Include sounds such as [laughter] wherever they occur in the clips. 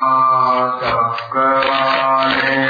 ආසක්කමානේ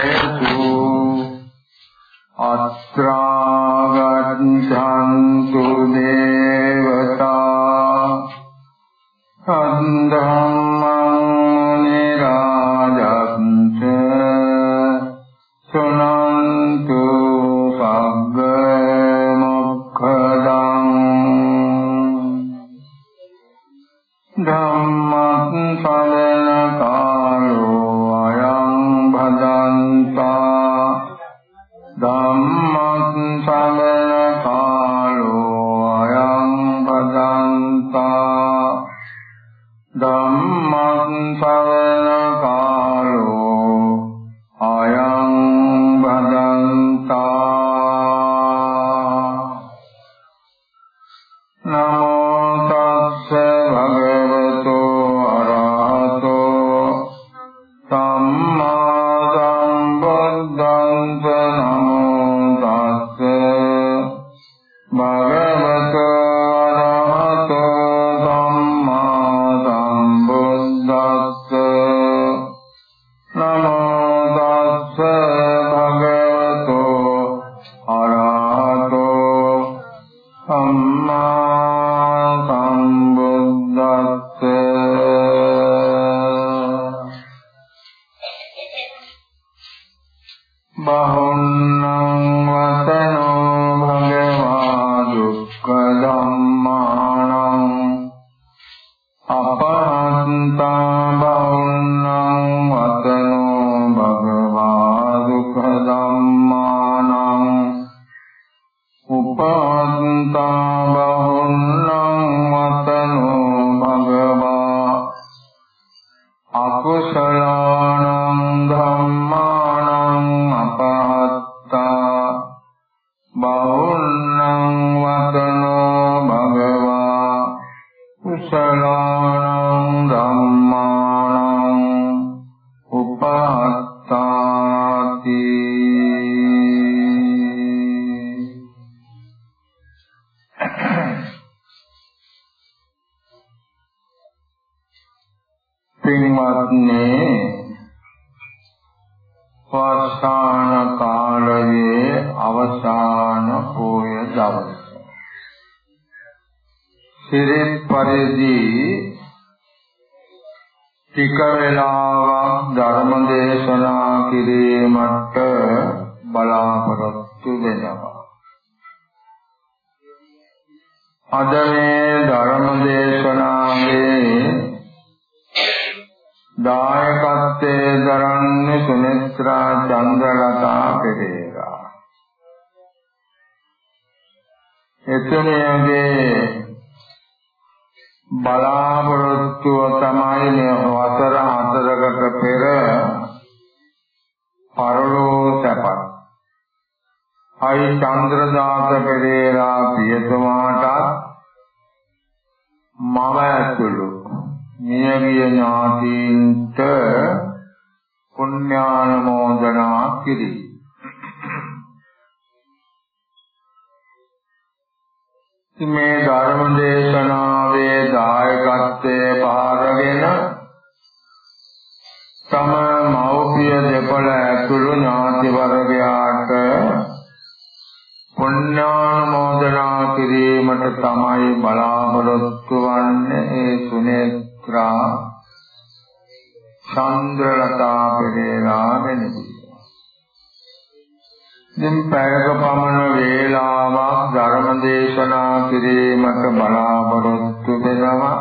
ධර්ම දේශනා කිරීමට බලාපොරොත්තු වෙනවා.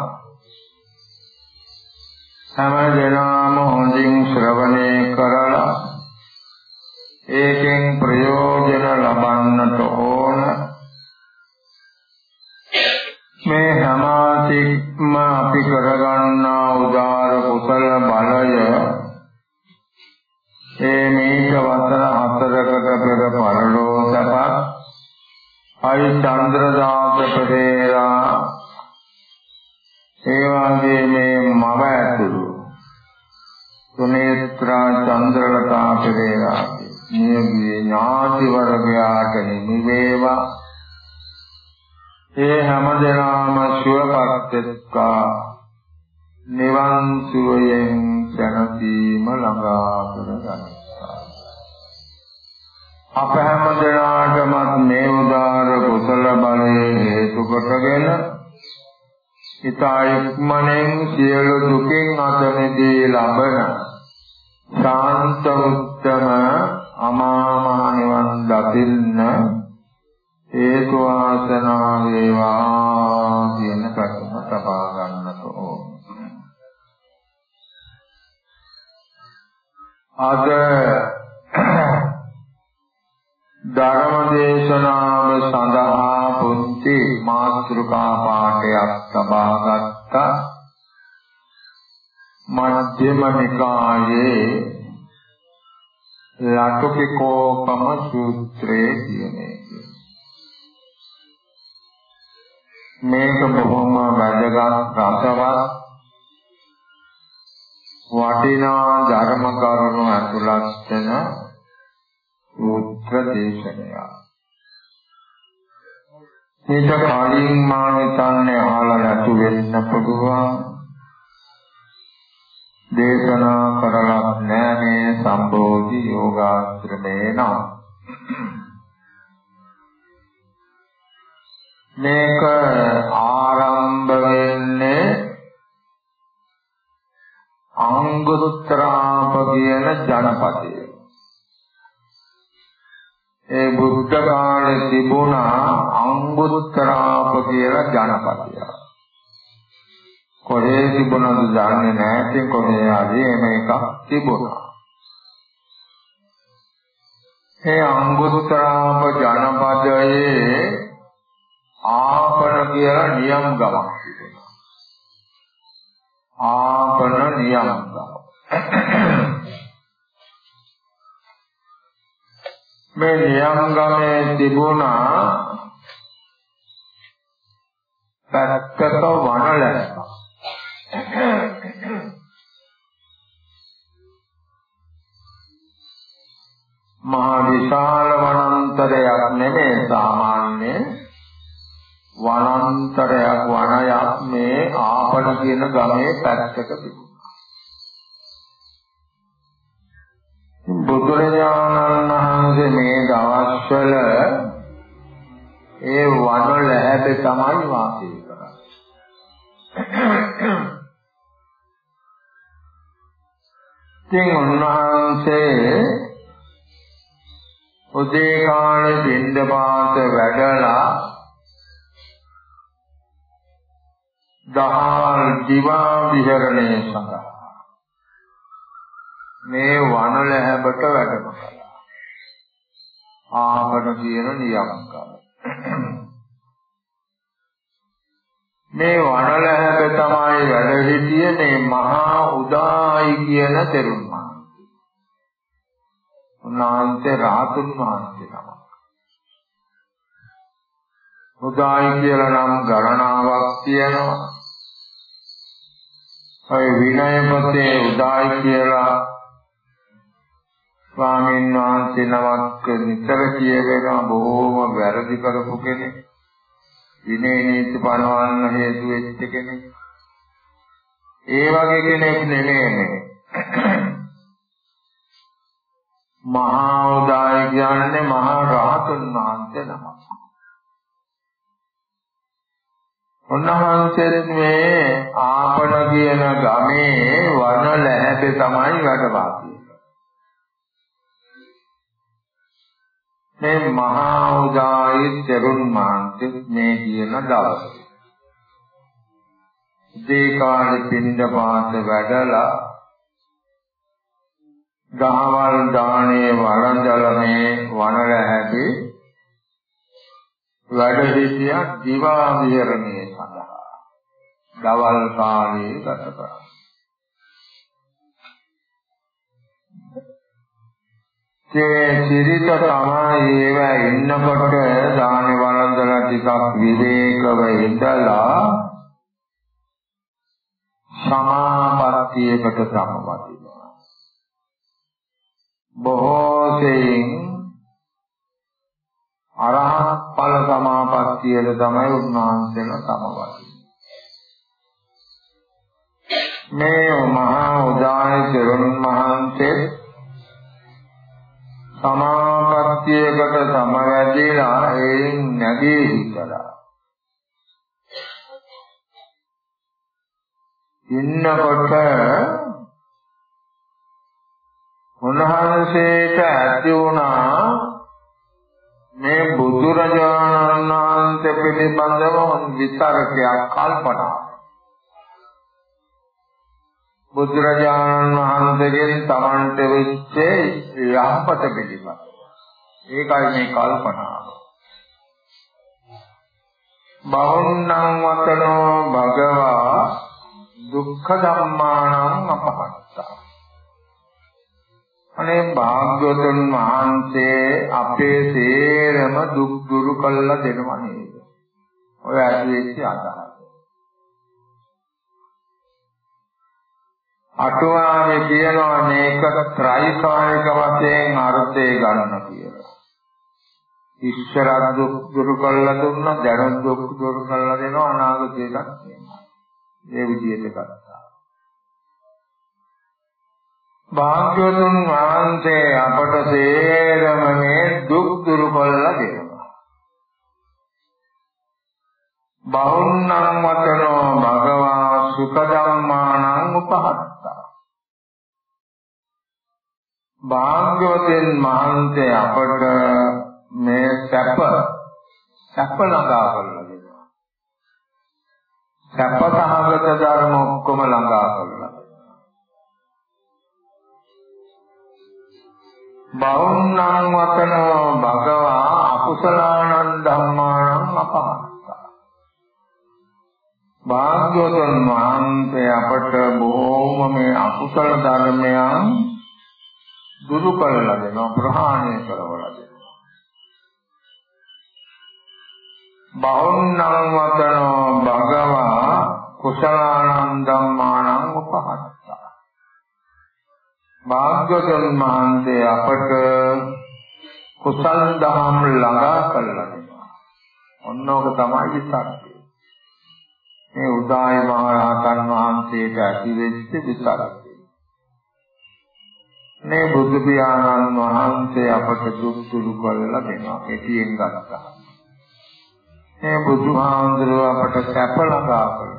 සමදෙනාම හොඳින් ශ්‍රවණය කරලා ඒකෙන් ප්‍රයෝජන චන්ද්‍රදාස පෙරේරා ඒ වගේ මේ මම ඇතුළු සුනේත්‍රා චන්ද්‍රලතා පෙරේරා නියගේ ඥාති වර්ගයාට නිමි වේවා. ඒ හැමදෙනාම සුවපත්ත්වා නිවන් සුවයෙන් සැනසීම ළඟා කරගන්න අප හැම දෙනාටමත් මේ උදාර කුසල බලයේ හේතු කොටගෙන ඉතා ඉක්මනෙන් සියලු දුකින් අත මිදී ලබන ශාන්ත උත්තම අමා මහ නිවන් දකින්න හේතු ආසනා වේවා කියන කරුණ තබා ගන්නට ඕන. අද ධර්ම දේශනාව සඳහා පුංචි මාතෘකා පාඨයක් තබා ගත්තා. මධ්‍යම නිකායේ ලටුකිකෝපම සූත්‍රයේ කියන එක. මේක බොහොම වැදගත් රසවත් වටිනා ධර්ම කරුණු ඇතුළත් වෙන සූත්‍ර දේශනයක්. මේක කලින් මා හිතන්නේ අහලා නැතු වෙන්න පුළුවන්. දේශනා කරලා නැහැ මේ සම්බෝධි යෝගාශ්‍රමේ නම්. මේක දන්නේ නැහැ. ඉතින් කොහේ හරි මේක තිබුණා. ඒ අංගුත්තරාප ජනපදයේ ආපන කියලා නියම් ගමක් තිබෙනවා. ආපන නියම් ගම. මේ නියම් ගමේ තිබුණා පැත්තක වනලැස්ස. මහා විශාල වනාන්තරයක් නෙමෙයි සාමාන්‍ය වනාන්තරයක් වනයක් මේ ආපන කියන ගමේ පැත්තක තිබුණා. බුදුරජාණන් වහන්සේ මේ දවස්වල ඒ වන ලැබෙ තමයි වාසය කරන්නේ. ඉතින් උන්වහන්සේ උදේ කාලේ දින්ද පාත වැඩලා දහල් දිවා විහරණය සඳහා මේ වන ලැබට වැඩම කළා. ආපන කියන නියමකම. මේ වන ලැබ තමයි වැඩ සිටියේ මේ මහා උදායි කියන තෙරුන් වහන්සේ. උන්වහන්සේ රාතුන් වහන්සේ තමයි. උදායි කියලා නම් ගණනාවක් තියෙනවා. ඔය විනය පොතේ උදායි කියලා ස්වාමීන් වහන්සේ නමක් නිතර කියවෙන බොහෝම වැරදි කරපු කෙනෙක්. විනය නීති පනවන්න හේතු වෙච්ච කෙනෙක්. ඒ වගේ කෙනෙක් නෙමෙයි මහා උදායි කියන්නේ මහා රහතුන් වහන්සේ නමක්. උන්වහන්සේ මේ ආපන කියන ගමේ වන ලැහැබේ තමයි වැඩ වාසය මේ මහා උදායි තෙරුන් මාන්තේ මේ කියන දවසේ දීකාලේ පින්ඳ පාත වැඩලා දහවල් දානේ වළඳලා මේ වන ලැහැබේ වැඩ සිටියා දිවා විහරණය සඳහා දවල් කාලයේ ගත කරා. ඒ සිරිත තමයි ඒව ඉන්නකොට දානි වළඳලා ටිකක් විවේකව ඉඳලා සමාපත්තියකට සමවදිනවා. බොහෝ සෙයින් අරහත් ඵල සමාපත්තියට තමයි උන්වහන්සේලා සමවදින්නේ. මේ මහා උදාය තෙරුන් වහන්සේ සමාපත්තියකට සමවැදීලා ඒන් නැගී හිටලා ඉන්නකොට උන්වහන්සේට ඇති වුණා මේ බුදුරජාණන් වහන්සේ පිළිබඳව විතරකයක් කල්පනා. බුදුරජාණන් වහන්සේගෙන් තමන්ට වෙච්ච යහපත පිළිබඳව. ඒකයි මේ කල්පනාව බවුන්නං වතනෝ භගවා දුක්ඛ ධම්මානං අපහත්තා අනේ භාග්‍යවතුන් වහන්සේ අපේ සේරම දුක් දුරු කළා දෙනව නේද ඔය ඇවිත් අදහස අටුවාවේ කියනවා මේක ත්‍රිකාලික වශයෙන් අර්ථය ගන්න කියලා. ඉස්සර දුක් දුරු කළා දුන්නා දැන් දුක් දුරු කළා දෙනවා අනාගතේට කියනවා. මේ විදිහට ගත්තා. භාග්‍යවතුන් වහන්සේ අපට සේරම මේ දුක් දුරු කළා දෙනවා. බහුන්නං වතනෝ භගවා සුඛ ධම්මානං උපහත් භාග්‍යවතුන් වහන්සේ අපට මේ සැප සැප ළඟා කරලා දෙනවා. සැප සහගත ධර්ම ඔක්කොම ළඟා කරලා බෞන්නං වතනෝ භගවා අකුසලානං ධම්මානං අපහත්තා. භාග්‍යවතුන් වහන්සේ අපට බොහෝම මේ අකුසල ධර්මයන් දුරු කරලා දෙනවා ප්‍රහාණය කරවලා දෙනවා බෞන්නං වතනෝ භගවා කුසලානං ධම්මානං උපහත්තා භාග්‍යවතුන් මහන්සේ අපට කුසල් දහම් ළඟා කරලා දෙනවා ඔන්නෝක තමයි සත්‍යය මේ උදාය මහ රහතන් වහන්සේට ඇති වෙච්ච විතරක් මේ බුදු පියාණන් වහන්සේ අපට දුක් දුරු කරලා දෙනවා පිටියෙන් ගත්තා. මේ බුදුහාඳුරුව අපට සැප ළඟා කරලා දෙනවා.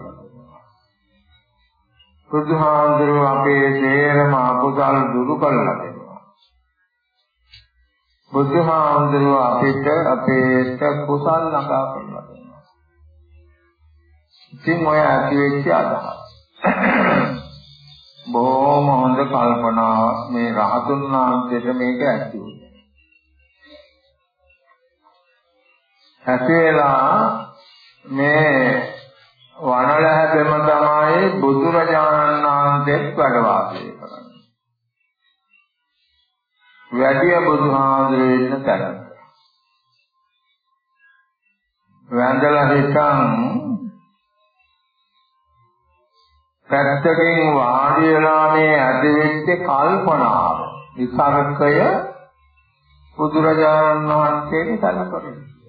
බුදුහාඳුරුව අපේ සේරම අකුසල් දුරු කරලා දෙනවා. බුදුහාඳුරුව අපිට අපේට කුසල් ළඟා කරලා දෙනවා. ඉතින් ඔය ඇති වෙච්ච අදහස් බොහොම හොඳ කල්පනාවක් මේ රහතුන් වහන්සේට මේක ඇති වුණා. ඇති වෙලා මේ වනල හැදෙම තමයි බුදුරජාණන් වහන්සේත් වැඩ වාසය කරන්නේ. වැඩි බුදුහාමුදුරේ ඉන්න තැන. වැඳලා හිටන් පැත්තකින් වාඩි වෙලා මේ ඇදෙච්ච කල්පනාව විසරකය බුදුරජාණන් වහන්සේට සැලකෙන්නේ.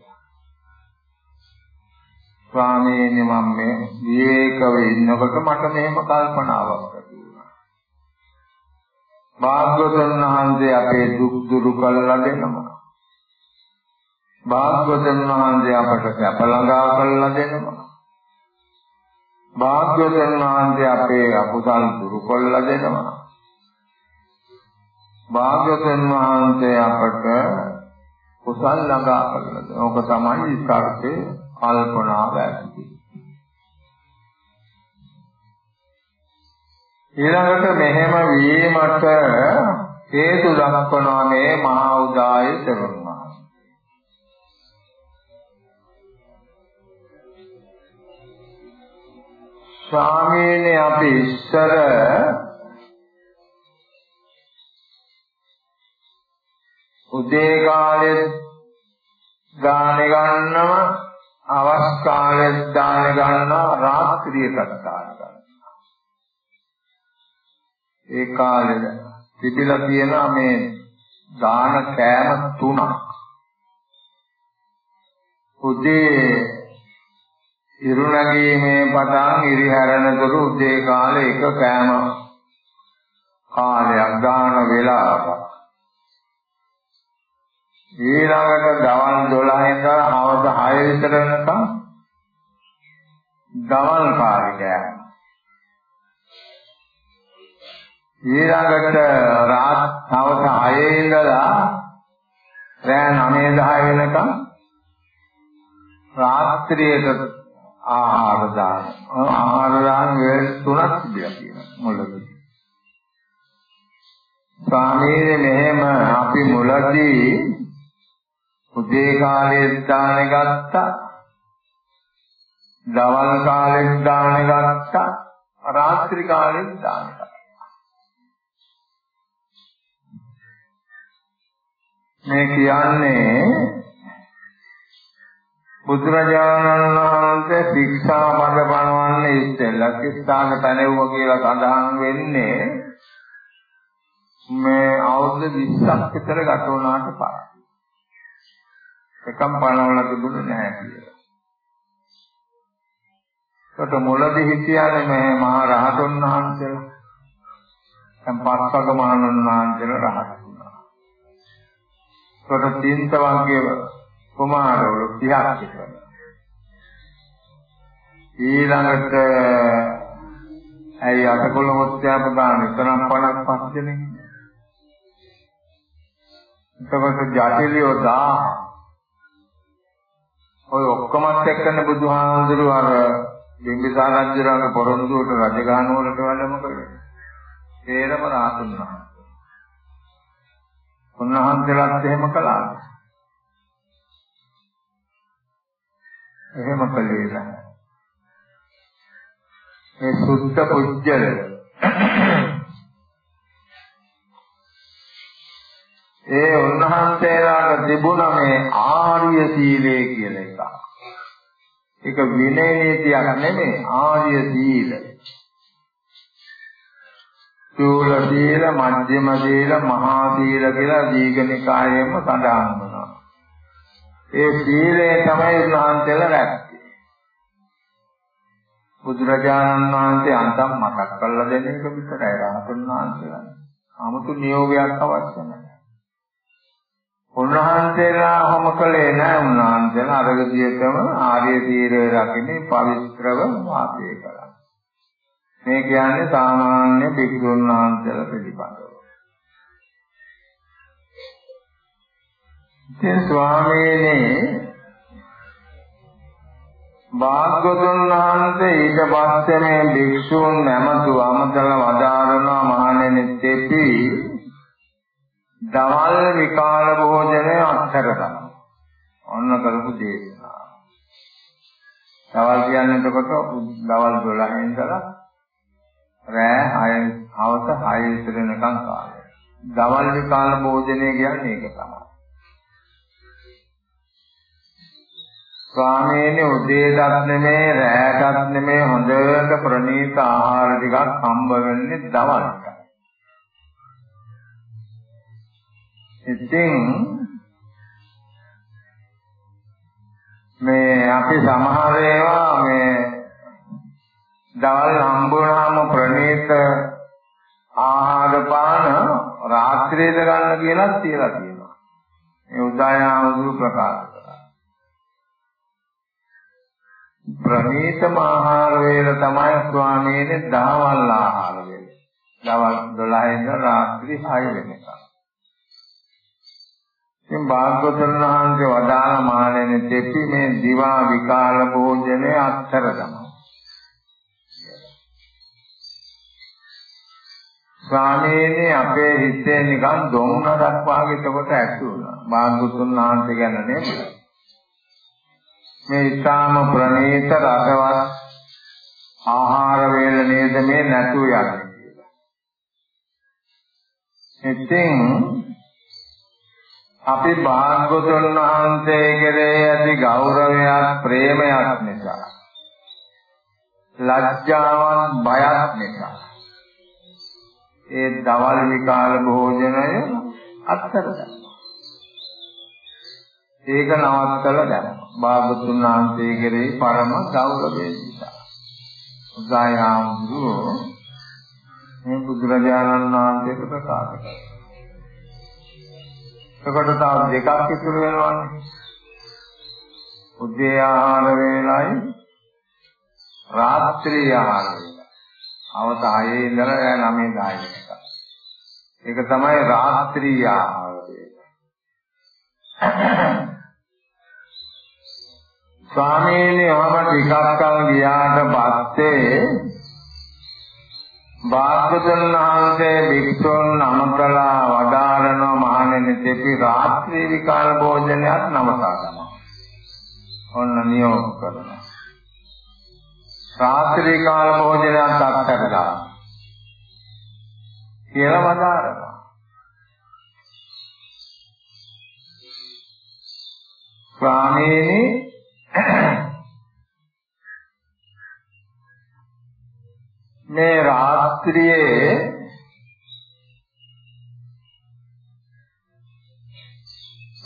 ස්වාමීනි මම මේ විවේකව ඉන්නකොට මට මෙහෙම කල්පනාවක් ඇති වුණා. භාග්‍යවතුන් වහන්සේ අපේ දුක් දුරු කළා දෙනවා. භාග්‍යවතුන් වහන්සේ අපට සැප ළඟා කළා දෙනවා. භාග්‍යවතුන් වහන්සේ අපේ අකුසල් දුරු කළා දෙනවා. භාග්‍යවතුන් වහන්සේ අපට කුසල් ළඟා කරලා දෙනවා. ඕක තමයි ඉස්කාර්ථේ කල්පනාව ඇති. ඊළඟට මෙහෙම වීමට හේතු දක්වනවා මේ මහා උදාය තෙරුන් ස්වාමීනි අපි ඉස්සර උදේ කාලේ දාන ගන්නව අවස් කාලේ දාන ගන්නවා රාත්‍රියකට දාන ගන්නවා ඒ කාලේ පිටිලා තියෙනවා මේ දාන කෑම තුනක්. උදේ ඉරුණගීමේ පටන් ඉරිහැරනතුරු උදේ කාලේ එක කෑම කාලයක් දාන වෙලාවක්. ඊළඟට දවල් 12 ඉඳලා හවස 6 විතර වෙනකම් දවල් කාර්යය. ඊළඟට රාත් හවස 6 ඉඳලා රෑ 9 10 වෙනකම් රාත්‍රියට ආහාර දාන. ආහාර දාන වේල තුනක් තිබිලා තියෙනවා මුලදී. ස්වාමීනි මෙහෙම අපි මුලදී උදේ කාලේ දාන ගත්තා. දවල් කාලේ දාන ගත්තා. රාත්‍රී කාලේ දාන ගත්තා. මේ කියන්නේ බුදුරජාණන් වහන්සේ ශික්ෂා පද පනවන්නේ ඉස්සෙල්ලා කිස්ථාන පැනෙව්ව කියලා සඳහන් වෙන්නේ මේ අවුරුදු 20ක් විතර ගත වුණාට පස්සේ. එකම පනවලා තිබුණේ නැහැ කියලා. කොට මුලදී හිටියානේ මේ මහා රහතන් වහන්සේලා. දැන් පස්වග මහණන් වහන්සේලා රහත් වුණා. කොට තින්ත වගේ කුමාරවරු 30ක් විතර. ඊළඟට ඇයි අටකොළ මුත්‍යා ප්‍රදාන එතරම් 55 දෙනෙක්. එතකොට ජටිලියෝ 1000 ඔය ඔක්කොමත් එක්කනේ බුදුහාමුදුරුවෝ අර බිම්බිසාර රජුගේ පොරොන්දුවට රජගහන වලට වැඩම කළේ. තේරම රාතුන් වහන්සේ. උන්වහන්සේලාත් එහෙම කළා. එහෙම කළේ නැහැ. මේ සුද්ධ පුජ්‍යල ඒ උන්වහන්සේලාට තිබුණ මේ ආර්ය සීලය කියලා එකක්. ඒක විනය නීතියක් නෙමෙයි ආර්ය සීල. චූල සීල, මධ්‍යම සීල, මහා සීල කියලා දීඝනිකායෙම සඳහන් වෙනවා. ඒ සීලය තමයි උන්වහන්සේලා රැක්කේ. බුදුරජාණන් වහන්සේ අන්තම් මතක් කරලා දෙන එක විතරයි රහතන් වහන්සේලා. 아무තු නියෝගයක් අවශ්‍ය නැහැ. උන්වහන්සේලා හැම කලේ නැහැ උන්වහන්සේලා අර විදියටම ආර්ය සීලය රකින්නේ පවිත්‍රව වාසය කළා. මේ කියන්නේ සාමාන්‍ය භික්ෂුන් වහන්සේලා පිළිබඳව. ඉතින් ස්වාමීනි භාග්‍යවතුන් වහන්සේ ඊට පස්සේ මේ භික්ෂූන් නැමතු අමතල වදාරනවා මහණෙනි දෙපි දවල් විකාල භෝජනය අත්හැර ගන්න. ඔන්න කරපු දේශනා. දවල් කියන්නේ එතකොට දවල් 12 ඉඳලා රෑ 6 හවස 6 විතර වෙනකන් කාලය. දවල් විකාල භෝජනය කියන්නේ ඒක තමයි. ස්වාමීනි උදේටත් නෙමේ රැයටත් නෙමේ හොඳට ප්‍රණීත ආහාර ටිකක් හම්බ වෙන්නේ දවල්ට. ඉතින් මේ අපි සමහර ඒවා මේ දවල් හම්බුනහම ප්‍රණීත ආහාර පාන රාත්‍රියේද ගන්න කියලා තියලා තියෙනවා. මේ උදායනාවුරු ප්‍රකාශ ප්‍රණීතම ආහාර වේල තමයි ස්වාමීනි දහවල් ආහාර වේල. දවල් 12 ඉඳන් රාත්‍රී 6 වෙනකම්. ඉතින් භාග්‍යවතුන් වහන්සේ වදාළ මානෙන දෙපි මේ දිවා විකාල භෝජනේ අත්තර තමයි. ස්වාමීනි අපේ හිතේ නිකන් දොම්නරක් වාගේ කොට ඇති වුණා. භාග්‍යවතුන් වහන්සේ ගැන නෙමෙයි. මේ ඊටාම ප්‍රණීත රසවත් ආහාර වේල නේද මේ නැතු යන්නේ කියලා. ඉතින් අපි භාග්‍යවතුන් වහන්සේ කෙරෙහි ඇති ගෞරවයක් ප්‍රේමයක් නිසා ලැජ්ජාවක් බයක් නිසා ඒ දවල් විකාල භෝජනය අත්තර ගන්නවා. ඒක නවත්තලා දැම්මා. භාගතුන් වහන්සේ කෙරෙහි පරම ගෞරවය නිසා. උදායම්දුරෝ මේ බුදුරජාණන් වහන්සේට ප්‍රකාශ කළා. එතකොට තව දෙකක් ඉතුරු වෙනවානේ. උදේ ආහාර වේලයි රාත්‍රී ආහාර වේලයි. අවත 6 ඉඳලා රෑ 9 10 වෙනකම්. ඒක තමයි රාත්‍රී ආහාර වේල. ස්වාමීනි ඔහම ටිකක් කල් ගියාට පස්සේ භාගතුන් වහන්සේ වික්ෂුන් නමකලා වදාරනවා මහණෙනි දෙපි රාත්‍රී විකාල භෝජනයක් නමසා ගන්නවා. ඔන්න නියෝග කරනවා. රාත්‍රී කාල භෝජනයක් අත්තට දානවා. කියලා වදාරනවා. ස්වාමීනි මේ රාත්‍රියේ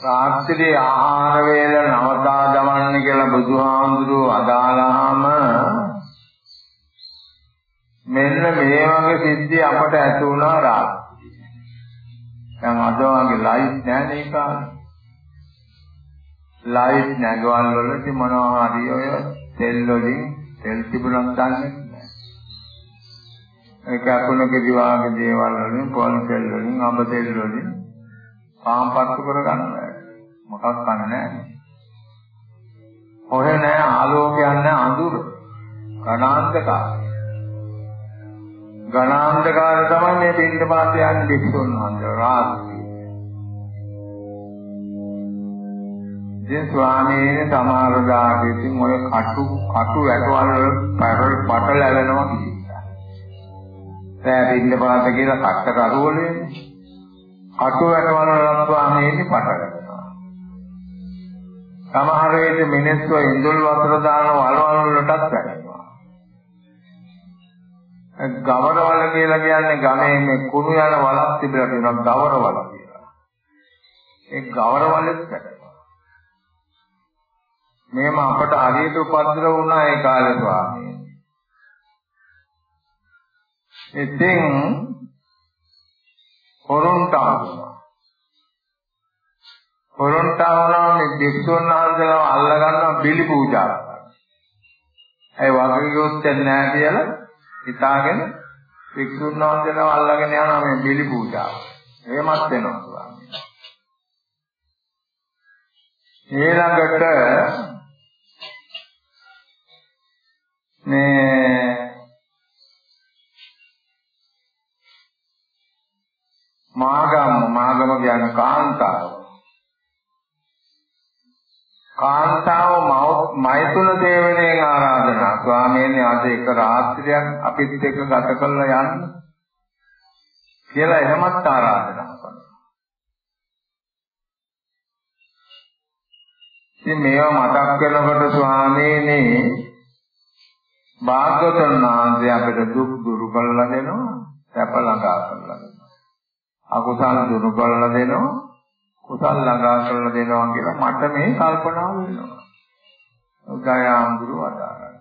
රාත්‍රියේ ආහාර වේල නවතා දමන්න කියලා බුදුහාමුදුරුවෝ අදාළාම මෙන්න මේ වගේ සිද්ධි අපට ඇති වුණා රාත්‍රියේ. දැන් අද වගේ ලයිට් නැහැ නේ කාලේ. ලයිට් නැගවල් වලදී මොනවා හරි ඔය තෙල් වලින් තෙල් තිබුණක් ගන්න නැහැ. ඒක අකුණක දිවාගේ දේවල් වලින් පොල් තෙල් වලින් අඹ තෙල් වලින් පාම්පත්තු කරගන්න මොකක් ගන්න නැහැ. ඔය නෑ ආලෝකයක් නෑ අඳුර. ගණාන්තකාරය. ගණාන්තකාරය තමයි මේ පිටිපස්ස යන්නේ වික්ෂුන් වහන්සේ රාත්‍රී ඉතින් ස්වාමීන් සමහර දාට ඉතින් ඔය කටු කටු වැටවල පරල් පටලැවෙනවා කියනවා. දැන් ඉන්න පාත කියලා කට්ට කරුවලේ කටු වැටවල ස්වාමීන් පටලැවෙනවා. සමහර වෙලෙ මිනිස්සු ඉඳුල් වතුර දාන වලවල් වලටත් වැටෙනවා. ගවරවල කියලා කියන්නේ ගමේ මේ කුණු යන වලක් තිබිලා තියෙනවා ගවරවල කියලා. ඒ ගවරවලෙත් වැටෙනවා. මේම අපට හරියට උපද්දව වුණා ඒ කාලේ ස්වාමීන්. ඉතින් හොරොන්ටා හොරොන්ටා වුණා මේ දෙක්තුන් වහන්සේලා අල්ල ගන්නවා බිලි පූජා කරනවා. ඒ වගේ ගියොත් නැහැ කියලා හිතාගෙන දෙක්තුන් වහන්සේලා අල්ලගෙන යනවා මේ බිලි පූජාව. එහෙමත් වෙනවා ස්වාමීන්. ඊළඟට මේ මාගම මාගම කියන කාන්තාව කාන්තාව මෛතුන දේවණයෙන් ආරාධනා ස්වාමීන් අද එක රාත්‍රියක් අපිත් එක්ක ගත කරලා යන්න කියලා එහෙමත් ආරාධනා කරනවා. ඉතින් මේවා මතක් කරනකොට ස්වාමීනි භාගවතුන් වහන්සේ අපිට දුක් දුරු කරලා දෙනවා, සැප ළඟා කරලා දෙනවා. අකුසල් දුරු කරලා දෙනවා, කුසල් ළඟා කරලා දෙනවා කියලා මට මේ කල්පනාව වෙනවා. උදයාම්ගුරු වදාරා.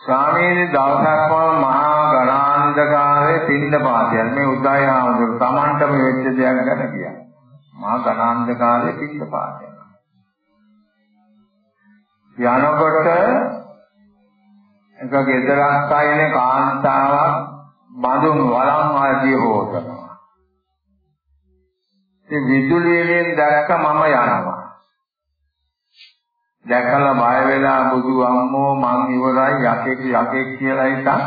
ස්වාමීනි දවසක්ම මහා ගණාන්ධකාරයේ පින්න පාතියල් මේ උදයාම්ගුරු Tamanටම වෙච්ච දෙයක් ගැන කියනවා. මහා ගණාන්ධකාරයේ පින්න පාතියල්. යනකොට එක ගෙදරක් අයිනේ කාන්තාවක් බඳුන් වළම් ආදිය හොතනවා. ඉතින් විදුලියෙන් දැක්ක මම යනවා. දැකලා බය වෙලා බුදු අම්මෝ මං ඉවරයි යකෙක් යකෙක් කියලා හිතා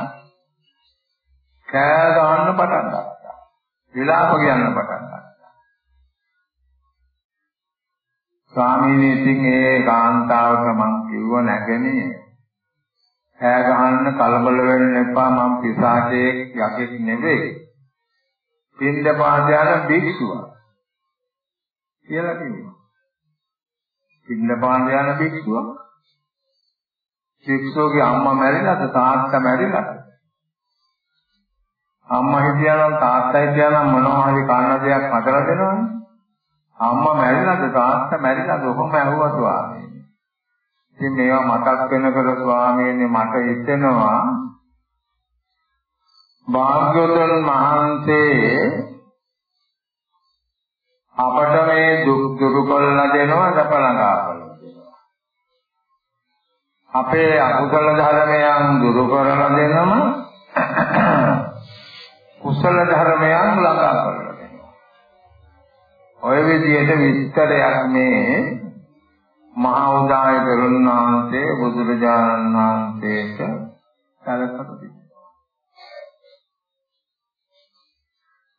කෑ ගන්න පටන් ගත්තා. විලාප කියන්න පටන් ස්වාමීනි ඉතින් ඒ කාන්තාවට මං කිව්ව නැගනේ ඈ ගහන්න කලබල වෙන්න එපා මං පිසාචයෙක් යකෙක් නෙවෙයි. පින්ද පාදයන භික්ෂුව කියලා කිව්වා. පින්ද පාදයන භික්ෂුව භික්ෂුවගේ අම්මා මැරිලාද තාත්තා මැරිලාද? අම්මා හිටියානම් තාත්තා හිටියානම් මොනවා හරි කන්න දෙයක් හදලා දෙනවනේ. අම්මා මැරිලාද තාත්තා මැරිලාද ඔහොම ඇහුවා ස්වාමීන්. ඉතින් මේවා මතක් වෙනකොට ස්වාමීන් මට හිතෙනවා භාග්‍යවතුන් වහන්සේ අපට මේ දුක් දුරු කළා දෙනවා සැප ළඟා කළා දෙනවා. අපේ අකුසල ධර්මයන් දුරු කරලා දෙනම කුසල ධර්මයන් ළඟා කරලා දෙනවා. ඔය විදිහට විස්තරයක් මේ මහා උදාය කරුණාන්සේ බුදුරජාණන් වහන්සේට සැලකලා තිබෙනවා.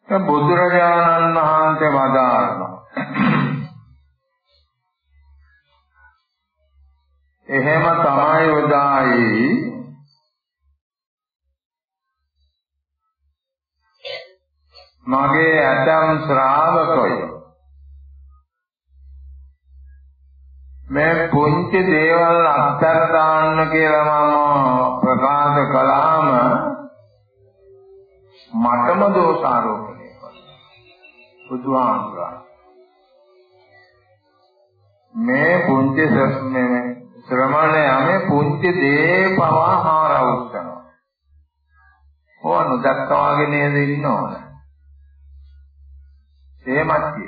ඒ බුදුරජාණන් වහන්සේ වදාළා. එහෙම තමයි උදායි මගේ ඇතම් ශ්‍රාවකයෝ මේ පුංචි දේවල් අත්තර දාන්න කියලා මම ප්‍රකාශ කළාම මටම දෝෂාරෝපණය කරනවා. බුදුහාමුදුරා. මේ පුංචි මේ ශ්‍රමණය මේ පුංචි දේ පවා හාරවුස්සනවා ඕන නොදක්කා වගේ නේද ඉන්නවද එහෙමත් කියනවා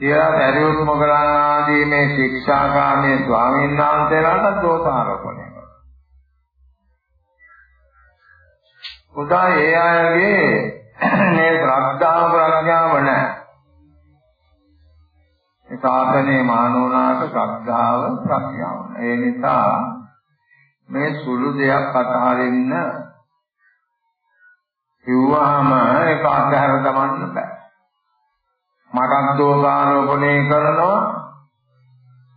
කියලා සරියුත් මොගලන් ආදී මේ ශික්ෂාකාමී ස්වාමීන් වහන්සේලාට දෝෂාරෝපණය කරනවා. උදා ඒ අයගේ මේ ශ්‍රද්ධාව ප්‍රඥාව නැහැ. ඒ සාසනේ මානෝනාට ශ්‍රද්ධාව ප්‍රඥාව නැහැ. ඒ නිසා මේ සුළු දෙයක් අතහරින්න කිව්වහම ඒක අත්හැර දමන්න බෑ. මටත් දෝෂාරෝපණය කරනවා.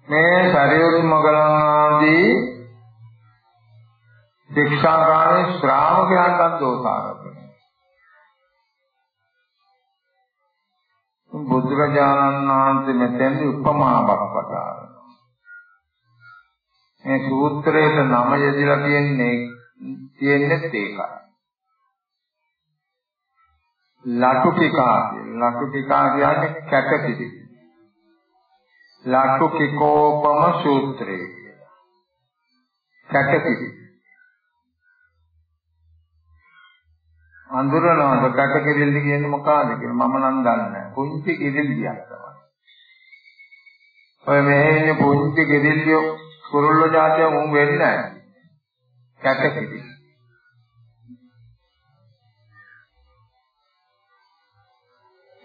මේ සරියුත් මොගලන් ආදී ශික්ෂාකාරී ශ්‍රාවකයන්ට දෝෂාරෝපණය බුදුරජාණන් වහන්සේ මෙතෙන්දි උපමාවක් පදාරනවා මේ සූත්‍රයේ නම යෙදලා තියෙන්නේ තියෙන්නේ ඒකයි. ලටුටිකා ලටුටිකා කියන්නේ කැටපිටි. ලටුටිකෝපම සූත්‍රය කියලා. කැටපිටි. අඳුරනවාද කැටකිරිල්ල කියන්නේ මොකක්ද කියලා මම නම් දන්නේ නැහැ. පුංචි කිරිල්ලියක් තමයි. ඔය මෙහි ඉන්නේ පුංචි කිරිල්ලියෝ කුරුල්ලෝ જાතිය උන් වෙන්නේ නැහැ. කැටකිරිල්ල.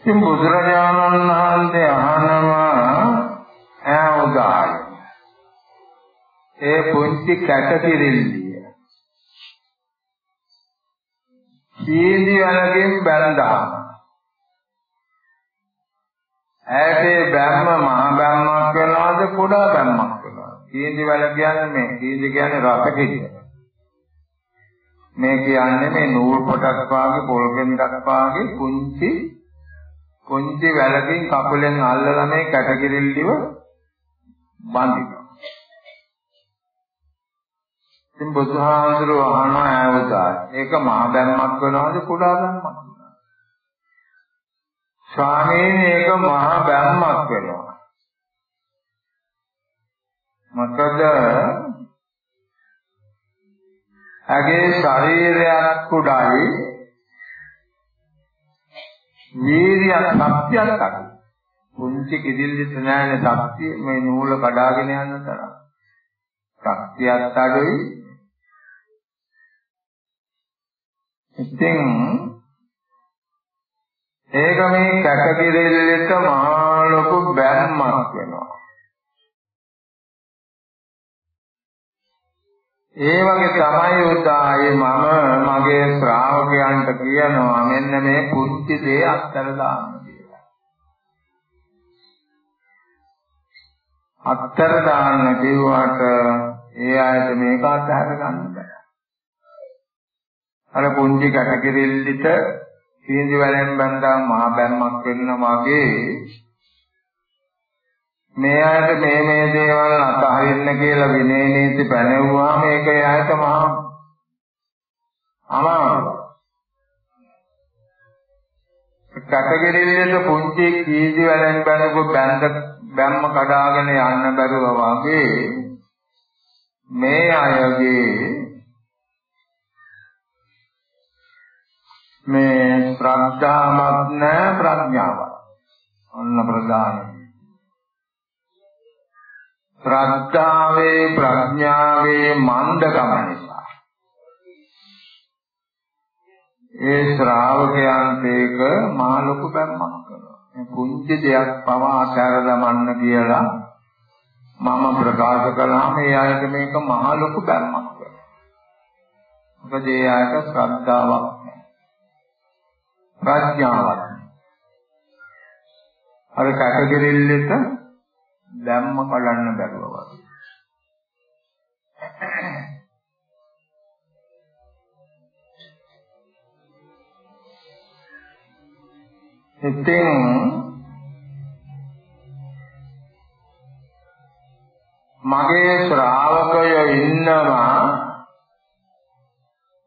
ඉතින් බුදුරජාණන් වහන්සේ අහනවා ඈ උදාය. ඒ පුංචි කැටකිරිල්ලිය. සීනි වලකින් බැලඳා. ඇටේ බැම්ම මහ බැම්මක් වෙනවද කුඩා බැම්මක් වෙනවද? සීනි වල කියන්නේ මේ සීනි කියන්නේ රස කිරිය. මේ කියන්නේ මේ නූල් පොටක් වාගේ පොල් ගෙන්ඩක් වාගේ පුංචි කොන්දේ වැලකින් කකුලෙන් අල්ලලා මේ කැටකිරිල්ලිව බඳිනවා. ඉතින් බුදුහාමුදුරුවෝ අහනවා ඈවතා ඒක මහ බැම්මක් වෙනවද කුඩා බැම්මක් වෙනවද? ස්වාමීනි ඒක මහ බැම්මක් වෙනවා. මොකද ඇගේ ශරීරයක් කුඩායි වීර්යයක් ශක්තියක් අඩු. පුංචි කිදිල්ලෙත් නැහැ ශක්තිය මේ නූල කඩාගෙන යන තරම්. ශක්තියක් අඩුයි. ඉතින් ඒක මේ කැටකිරිල්ලට මහා ලොකු බැම්මක් වෙනවා. ඒ වගේ තමයි උදායේ මම මගේ ශ්‍රාවකයන්ට කියනවා මෙන්න මේ පුංචි දේ අත්තර දාන්න කියලා. අත්තර දාන්න කිව්වට ඒ අයට මේක අත්හැර ගන්න බෑ. අර පුංචි කටකිරිල්ලිට සීඳි වලින් බඳා මහ බැම්මක් වෙන්න වගේ මේ අයට මේ මේ දේවල් අතහරින්න කියලා විනය නීති පැනෙවුවා මේක එයාට මහා අමාරුයි. කටගිරිලට පුංචි කීදි වලින් බැනපු බැඳ බැම්ම කඩාගෙන යන්න බැරුව වගේ මේ අයගේ මේ ශ්‍රද්ධාවක් නැහැ ප්‍රඥාවක්. අන්න ප්‍රධානයි. ශ්‍රද්ධාවේ ප්‍රඥාවේ මන්දකම නිසා ඒ ශ්‍රාවකයන්ට ඒක මහ ලොකු බැම්මක් කරනවා. මේ පුංචි දෙයක් පවා ආචාර දමන්න කියලා මම ප්‍රකාශ කළාම ඒ අයට මේක මහ ලොකු බැම්මක් කරනවා. මොකද ඒ අයට ශ්‍රද්ධාවක් නැහැ. ප්‍රඥාවක් නැහැ. අර කටගිරිල්ලෙට දැම්ම කඩන්න බැරුව වගේ. ඉතින් මගේ ශ්‍රාවකය ඉන්නවා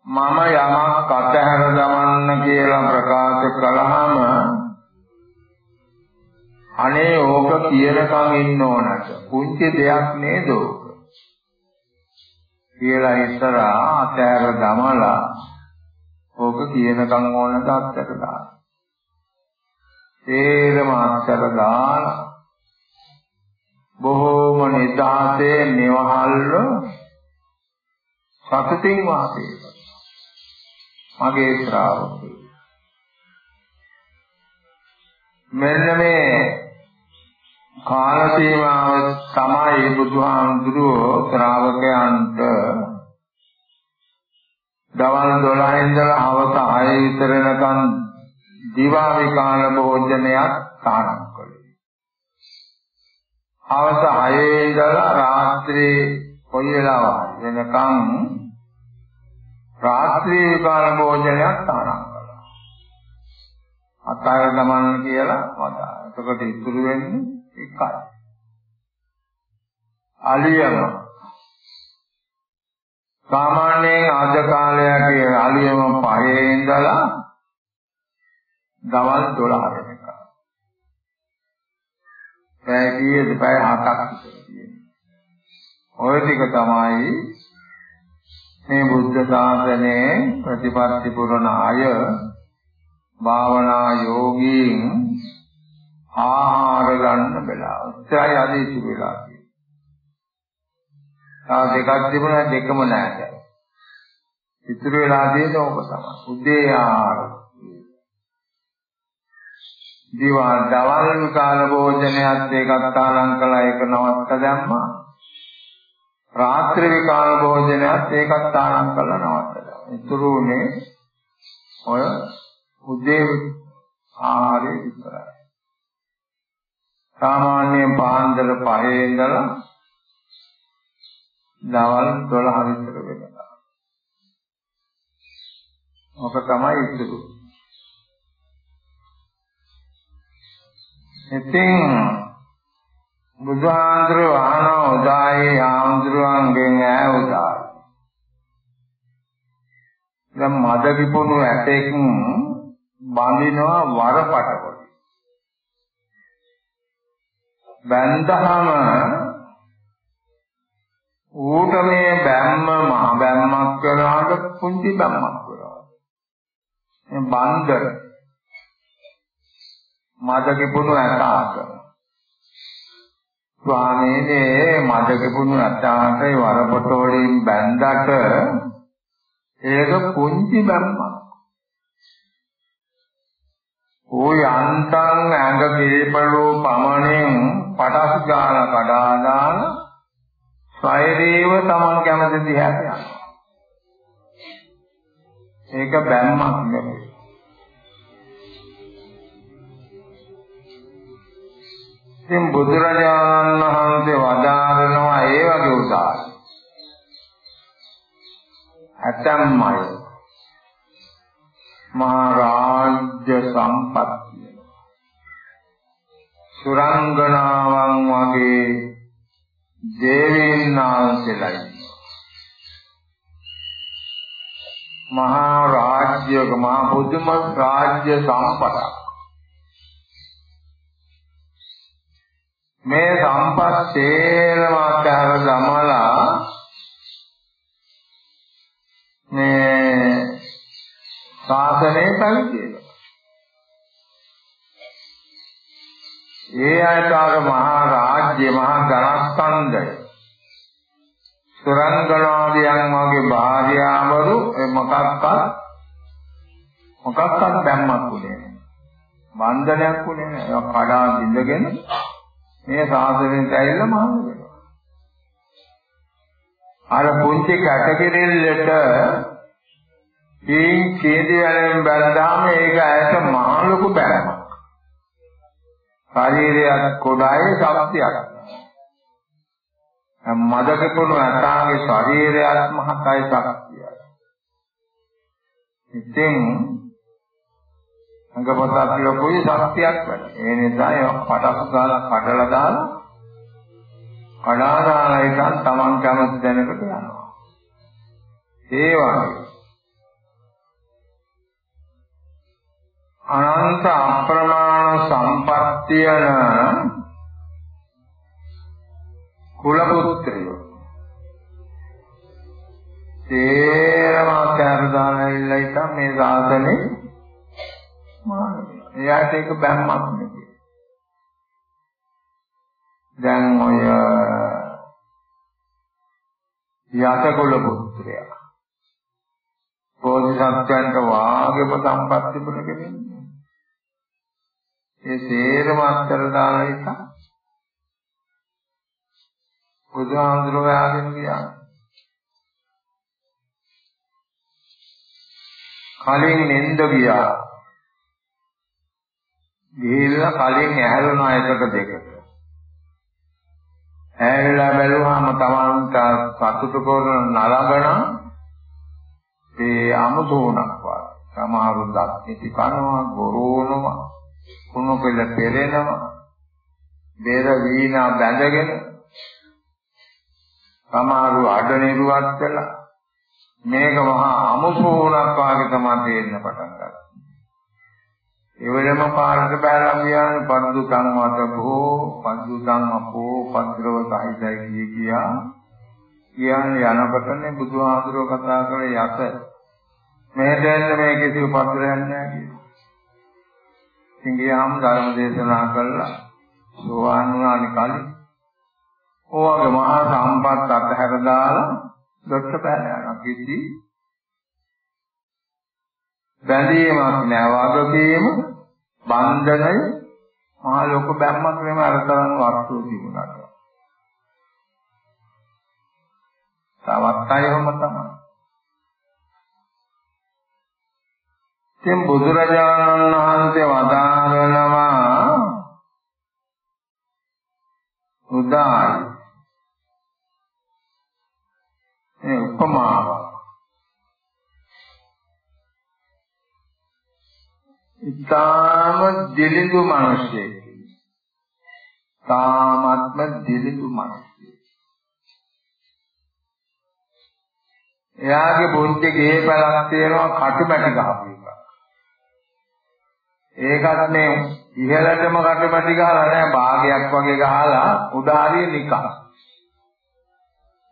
මම යමක් අතහැර දමන්න කියලා ප්‍රකාශ කළාම අනේ ඕක කියනකම් ඉන්න ඕනට පුංචි දෙයක් නේද ඕක කියලා ඉස්සරහා අතෑර දමලා ඕක කියනකම් ඕනට අත්තට දාන. තේරම අත්තට දාලා බොහෝම නිදාසේ නිවහල්ව සතුටින් වාසය කරනවා. මගේ ශ්‍රාවකයෝ මෙන්න මේ කාල සීමාව තමයි බුදුහාමුදුරුවෝ ශ්‍රාවකයන්ට දවල් 12 ඉඳලා හවස 6 විතර වෙනකන් දිවා විකාල භෝජනයක් සානම් කළේ. හවස 6 ඉඳලා රාත්‍රී කොයි වෙලාවද වෙනකන් රාත්‍රී විකාල භෝජනයක් සානම් කළා. අතර ගමන් කියලා වදා. එතකොට ඉතුරු වෙන්නේ එකයි. අලියම සාමාන්‍යයෙන් අද කාලයේ අලියම පහේ ඉඳලා දවල් 12 වෙනකම්. පැය කීයද පැය 7ක් විතර තියෙනවා. ওই ටික තමයි මේ බුද්ධ ශාසනයේ ප්‍රතිපත්ති පුරණ අය භාවනා යෝගීන් ආහාර ගන්න වෙලාව. ඉස්සරයි ආදේශ වෙලා තියෙනවා. තව දෙකක් තිබුණා දෙකම නැහැ. ඉතුරු වෙලා තියෙන්නේ ඕක තමයි. උදේ ආහාර. දිවා දවල් කාල භෝජනයත් ඒකත් තාලං කළා ඒක නවත්ත දැම්මා. රාත්‍රී කාල භෝජනයත් ඒකත් තාලං කළා නවත්ත දැම්මා. ඉතුරුනේ ඔය උදේ ආහාරය විතරයි. සාමාන්‍යයෙන් පාන්දර 5 ඉඳලා දවල් 12 විතර වෙනවා. ඔක තමයි ඉතුරු. ඉතින් බුදුහාඳුර වහන උදායේ ආඳුරංගෙන් ඈවුදා. දැන් මද කිපුණු ඇටෙක් බඳිනවා වරපටවල. බැන්දහම ඌට මේ බැම්ම මහ බැම්මක් කරාට පුංචි බැම්මක් කරා. මේ බන්දර මද කිපුණු ඇතාට ස්වාමීනි මද කිපුණු ඇතාට වරපොට වලින් බැන්දට ඒක පුංචි බැම්මක්. ඌ යන්තම් ඇඟ කේපලෝ පමණෙන් පටස් ගාන කඩා දාන සෛරීව තමන් කැමති දිහාට යනවා. ඒක බැම්මක් නෙමෙයි. ඉතින් බුදුරජාණන් වහන්සේ වදාරනවා ඒ වගේ උදාහරණ. ඇතම් අය මහා රාජ්‍ය සම්පත්තිය සුරංගනාවන් වගේ දේවීන් වහන්සේලා මහා රාජ්‍යක මහා පුදුම රාජ්‍ය සම්පතක්. මේ සම්පත් තේරම අතහැර දමලා මේ ශාසනය පැවිදි ඒ අයට අර මහා රාජ්‍ය මහා ධනස්කන්ධය සුරංගනාදියන් වගේ භාර්යාවරු මොකක්වත් මොකක්වත් බැම්මක් උනේ නැහැ. බන්ධනයක් උනේ නැහැ. ඒක කඩා බිඳගෙන මේ සාසනෙට ඇවිල්ලා මහාන වෙනවා. අර පුංචි කැටකිරිල්ලට තීන් කේදී වලින් බැලඳාම ඒක ඇයට මහ ලොකු බැලමක්. ශරීරයක් කොඩයි ශක්තියක්. මදක තුන ඇතාගේ ශරීරයක් මහතයි ශක්තියයි. ඉතින් අංගපතක් ලොකුයි ශක්තියක් වැඩි. ඒ නිසා ඒක පටස් ගාලා කඩලා දාලා කඩා දාලා එකක් Taman කැමති දැනකට යනවා. ඒ වගේ අනන්ත අප්‍රමාණ සම්පත්තියන කුල පුත්‍රයෝ. තේරම කරදානilla ඉතින් මේ සාසනේ එයාට ඒක බැම්මක් නෙවෙයි දැන් ඔය යතකුල පුත්‍රයා. බෝධිසත්වයන්ට වාගේම සම්පත් තිබුණ කෙනෙක් ඒ සේරම අත්තර දාලා ඉත බුදුහාමුදුරුවෝ යාගෙන ගියා. කලින් නින්ද ගියා. ගිහිල්ලා කලින් ඇහැරුණා එකට දෙකට. ඇහැරිලා බැලුවාම තමන්ට සතුට කරන නලගණ ඒ අමුදෝණක් වගේ. සමහරු දත් ඉති කනවා ගොරෝනවා කුණු පෙළ පෙරෙනවා බේර වීණා බැඳගෙන සමහරු අඩ නිරුවත් කළා. මේක මහා අමුසෝණක් වාගේ තමයි තේරෙන්න පටන් ගත්තා. ඒ වෙලෙම පාරට බැලලා ගියානේ පන්දු සංවත බෝ පන්දු සංවපෝ පන්ද්‍රව සහිතයි කිය කියා කියන්නේ යනකොටනේ බුදුහාමුදුරුවෝ කතා කරේ යත. මෙහෙට එන්න මේ කිසි උපද්‍රයක් නැහැ කියලා ඉතින් ගියාම ධර්ම දේශනා කළා. සෝවාන් වුණානි කලින්. ඕවගේ මහා සම්පත් අතහැර දාලා දොට්ට පෑල යනවා කිසි බැඳීමක් නෑ. වගකීම බන්ධනය මහා ලොකු බැම්මක් නෙමෙයි අර තරම් වස්තු තිබුණාට තවත් අයවම තමයි. ඉතින් බුදුරජාණන් වහන්සේ වදාරනවා උදායි. ඒ උපමාව ඉතාම දිලිඳු මිනිසෙක්. තාමත්ම දිලිඳු මිනිසෙක්. එයාගේ පුංචි ගේ පැලක් තියෙනවා කටුමැටි ගහපු එක. ඒකත් මේ ඉහළටම කටුපැටි ගහලා නැහැ භාගයක් වගේ ගහලා උදාරිය නිකන්.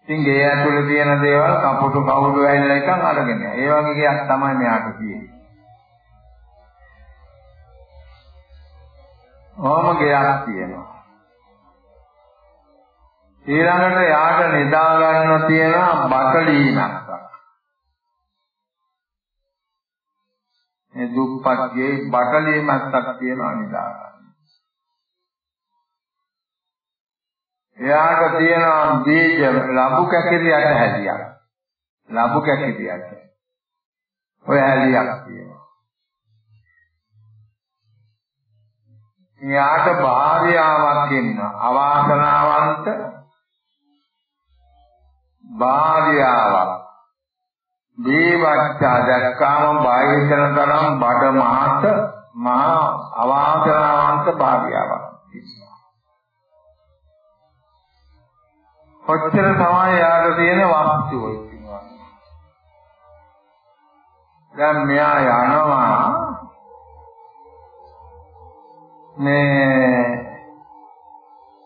ඉතින් ගේ ඇතුලේ තියෙන දේවල් කපුටු කවුළු ඇවිල්ලා එකන් අරගෙන. ඒ වගේ ගයක් තමයි මෙයාට තියෙන්නේ. ඕම ගයක් තියෙනවා. ඊළඟට යාට නිදා ගන්න තියෙන බකලීනක්. මේ දුප්පත්ගේ බටලිය මැත්තක් තියෙනවා නිදාගන්න. එයාට තියෙනවා බීජ ලබු කැකිරියට හැදියක්. ලබු කැකිරියට. ඔය හැලියක් තියෙනවා. එයාට භාර්යාවක් ඉන්න අවාසනාවන්ත භාර්යාවක් දේවච්ඡා දැක්කාම බාහිතන තරම් බඩ මහත මහා අවාසනාවන්ත භාර්යාවක් කොච්චර තමයි යාට තියෙන වස්තු ඔය කියනවා දැන් මෙයා යනවා. මේ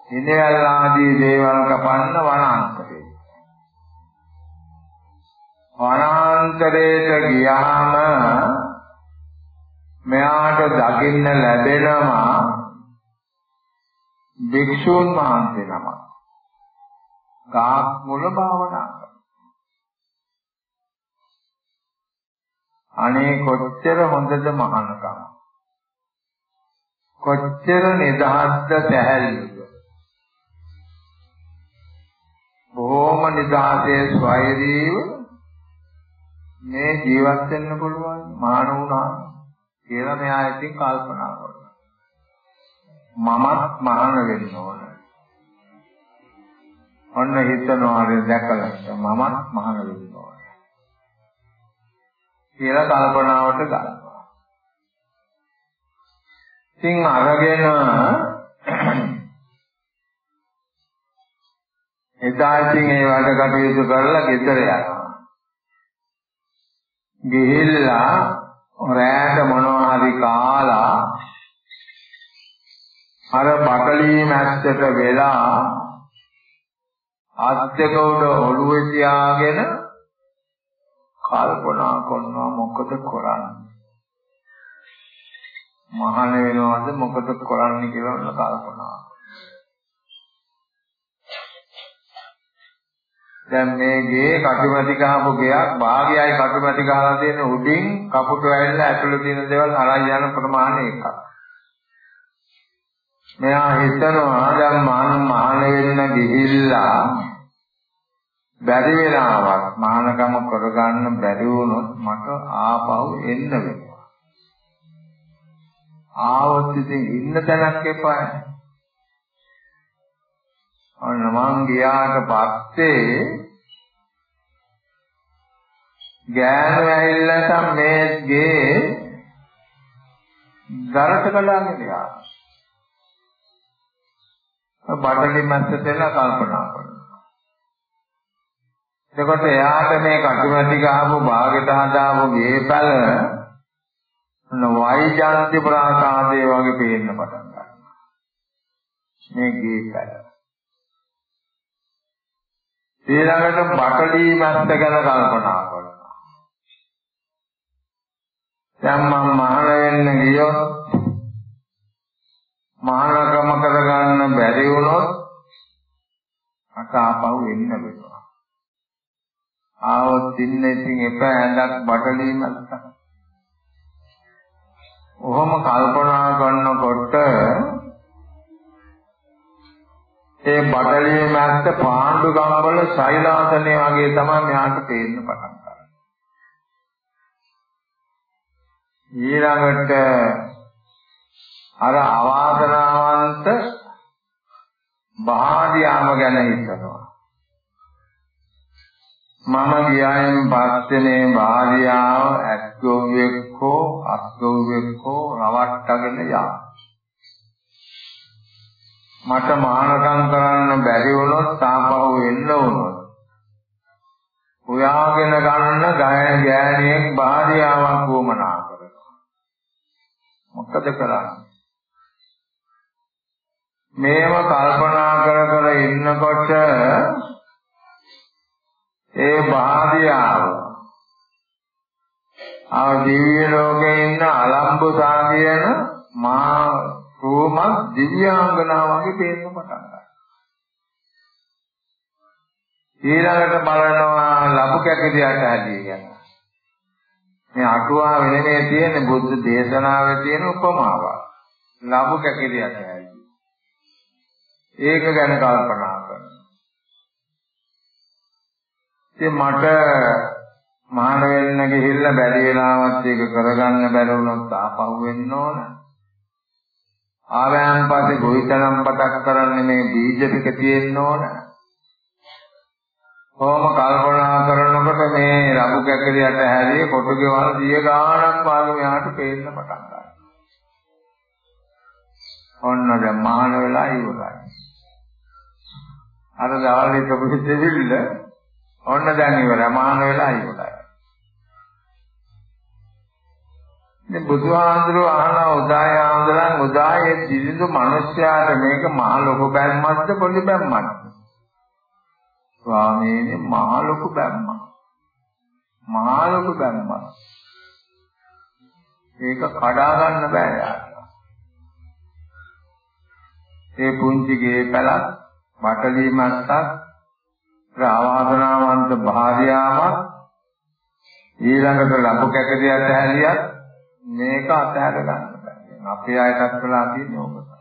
ඉනේල් ආදී දේවල් කපන්න වනාන්තරේ. වනාන්තරයට ගියාම මෙයාට දකින්න ලැබෙනවා භික්ෂුන් වහන්සේ නම. ගාක් මුල භාවනා අනේ කොච්චර හොඳද මහානකම. කොච්චර නිදහස්ද සැහැල්ලුද. බොහොම නිදහසේ ස්වෛරීව මේ ජීවත් වෙන්න පුළුවන් මාන වුණා කියලා මෙයා ඉතින් කල්පනා කරනවා. මමත් මහාන වෙන්න ඕන. ඔන්න හිතනවා දැකලා මමත් මහාන වෙන්න ඕන. කියලා කල්පනාවට ගන්නවා. ඉතින් අරගෙන එදා ඉතින් ඒ වැඩ කටයුතු කරලා ගෙදර යනවා. ගිහිල්ලා රැයට මොනවා හරි කාලා අර බකලී මැස්සට වෙලා අත් දෙක උඩ ඔළුවේ තියාගෙන කල්පනා කරනවා මොකද කරන්නේ. මහාන වෙනවද මොකද කරන්නේ කියලා කල්පනා දැන් මේ ගේ කටුමැටි ගහපු ගයක් භාගයයි කටුමැටි ගහලා තියෙන උඩින් කපුට ඇවිල්ලා ඇතුළේ තියෙන දේවල් අරන් යන ප්‍රමාණය එකක්. මෙයා හිතනවා දැන් මහාන මහාන වෙන්න ගිහිල්ලා බැරි වෙලාවක් මහානකම කරගන්න බැරි වුණොත් මට ආපහු එන්න වෙනවා. ආවොත් ඉතින් ඉන්න තැනක් එපා. අන්න මං ගියාට පස්සේ ගෑනු ඇවිල්ලා මේ ගේ දරට කළාගෙන යා. බඩගින් මැස්සට එලා කල්පනා කරනවා. එතකොට එයාට මේ කටුමැටි ගහපු භාගයට හදාපු ගේපැල වයිජාන්ති ප්‍රාසාදයේ වගේ පේන්න පටන් ගන්නවා. මේ ගේපැල. ඊළඟට බටලී මැස්ස ගැන කල්පනා කරනවා. දැන් මම මහාන වෙන්න ගියොත් මහානකම කරගන්න බැරි වුණොත් අත ආපහු එන්න වෙනවා. ආවොත් ඉන්න ඉතින් එපා ඇඳක් බටලී මැස්ස. ඔහොම කල්පනා කරනකොට ඒ බඩලියේ මැස්ස පාණ්ඩු ගම්වල ශෛලාසනය වගේ තමයි මෙයාට පේන්න පටන් ගන්නේ. ඊළඟට අර අවාසනාවන්ත බාහියාම ගැන හිතනවා. මම ගියයින් පස්සේ මේ බාහියාව ඇක්ගොව්වෙක්කෝ අස්ගොව්වෙක්කෝ රවට්ටගෙන යා. මට මානකම් කරන්න බැරි වුණොත් තාපහුව වෙන්න වුණොත් හොයාගෙන ගන්න ගය ගෑණියෙක් භාර්යාවක් වුමනා කරනවා මොකද කරන්නේ මේව කල්පනා කර කර ඉන්නකොට ඒ භාර්යාව ආ දිව්‍ය ලෝකේ ඉන්න අලම්බු සාගයන මා රෝමත් දිව්‍යාංගනාවගේ පේන්න පටන් ගන්නවා. ඊළඟට බලනවා ලබු කැකිරියට හැදී යන. මේ අටුවා වෙනනේ තියෙන බුද්ධ දේශනාවේ තියෙන උපමාවක්. ලබු කැකිරියට හැදී. ඒක ගැන කල්පනා කරනවා. ඉතින් මට මහාන වෙන්න ගිහිල්ලා බැරි වෙලාවත් ඒක කරගන්න බැරි වුණොත් ආපහු වෙන්න ඕන. ආවයන් පස්සේ ගොවිතැනම් පටක් කරන්නේ මේ බීජ ටික තියෙන්න ඕන. කොහොම කල්පනා කරනකොට මේ රබු කැකිරියට හැදී කොටුකේවල් 100 ගාණක් වගේ මෙහාට පේන්න පටන් ගන්නවා. ඔන්න දැන් මහාන වෙලා ඉවරයි. අර දවල් හිටපු දෙවිල්ල ඔන්න දැන් ඉවරයි මහාන වෙලා ඉවරයි. ඉතින් බුදුහාඳුරෝ අහන උදාය ආන්දරන් උදායේ දිලිඳු මිනිස්යාට මේක මහ ලොකු බැම්මක්ද පොඩි බැම්මක්ද? ස්වාමීනි මහ ලොකු බැම්මක්. මහ ලොකු බැම්මක්. ඒක කඩා ගන්න බෑ යාට. ඒ පුංචි ගේ පැලක් බටලි මත්තක් රාවාදනාවන්ත භාර්යාවක් ඊළඟට ලබු කැකදියට හැලියත් මේක අතහැර ගන්න බෑ. අපේ අයටත් කළා තියෙන්නේ ඕක තමයි.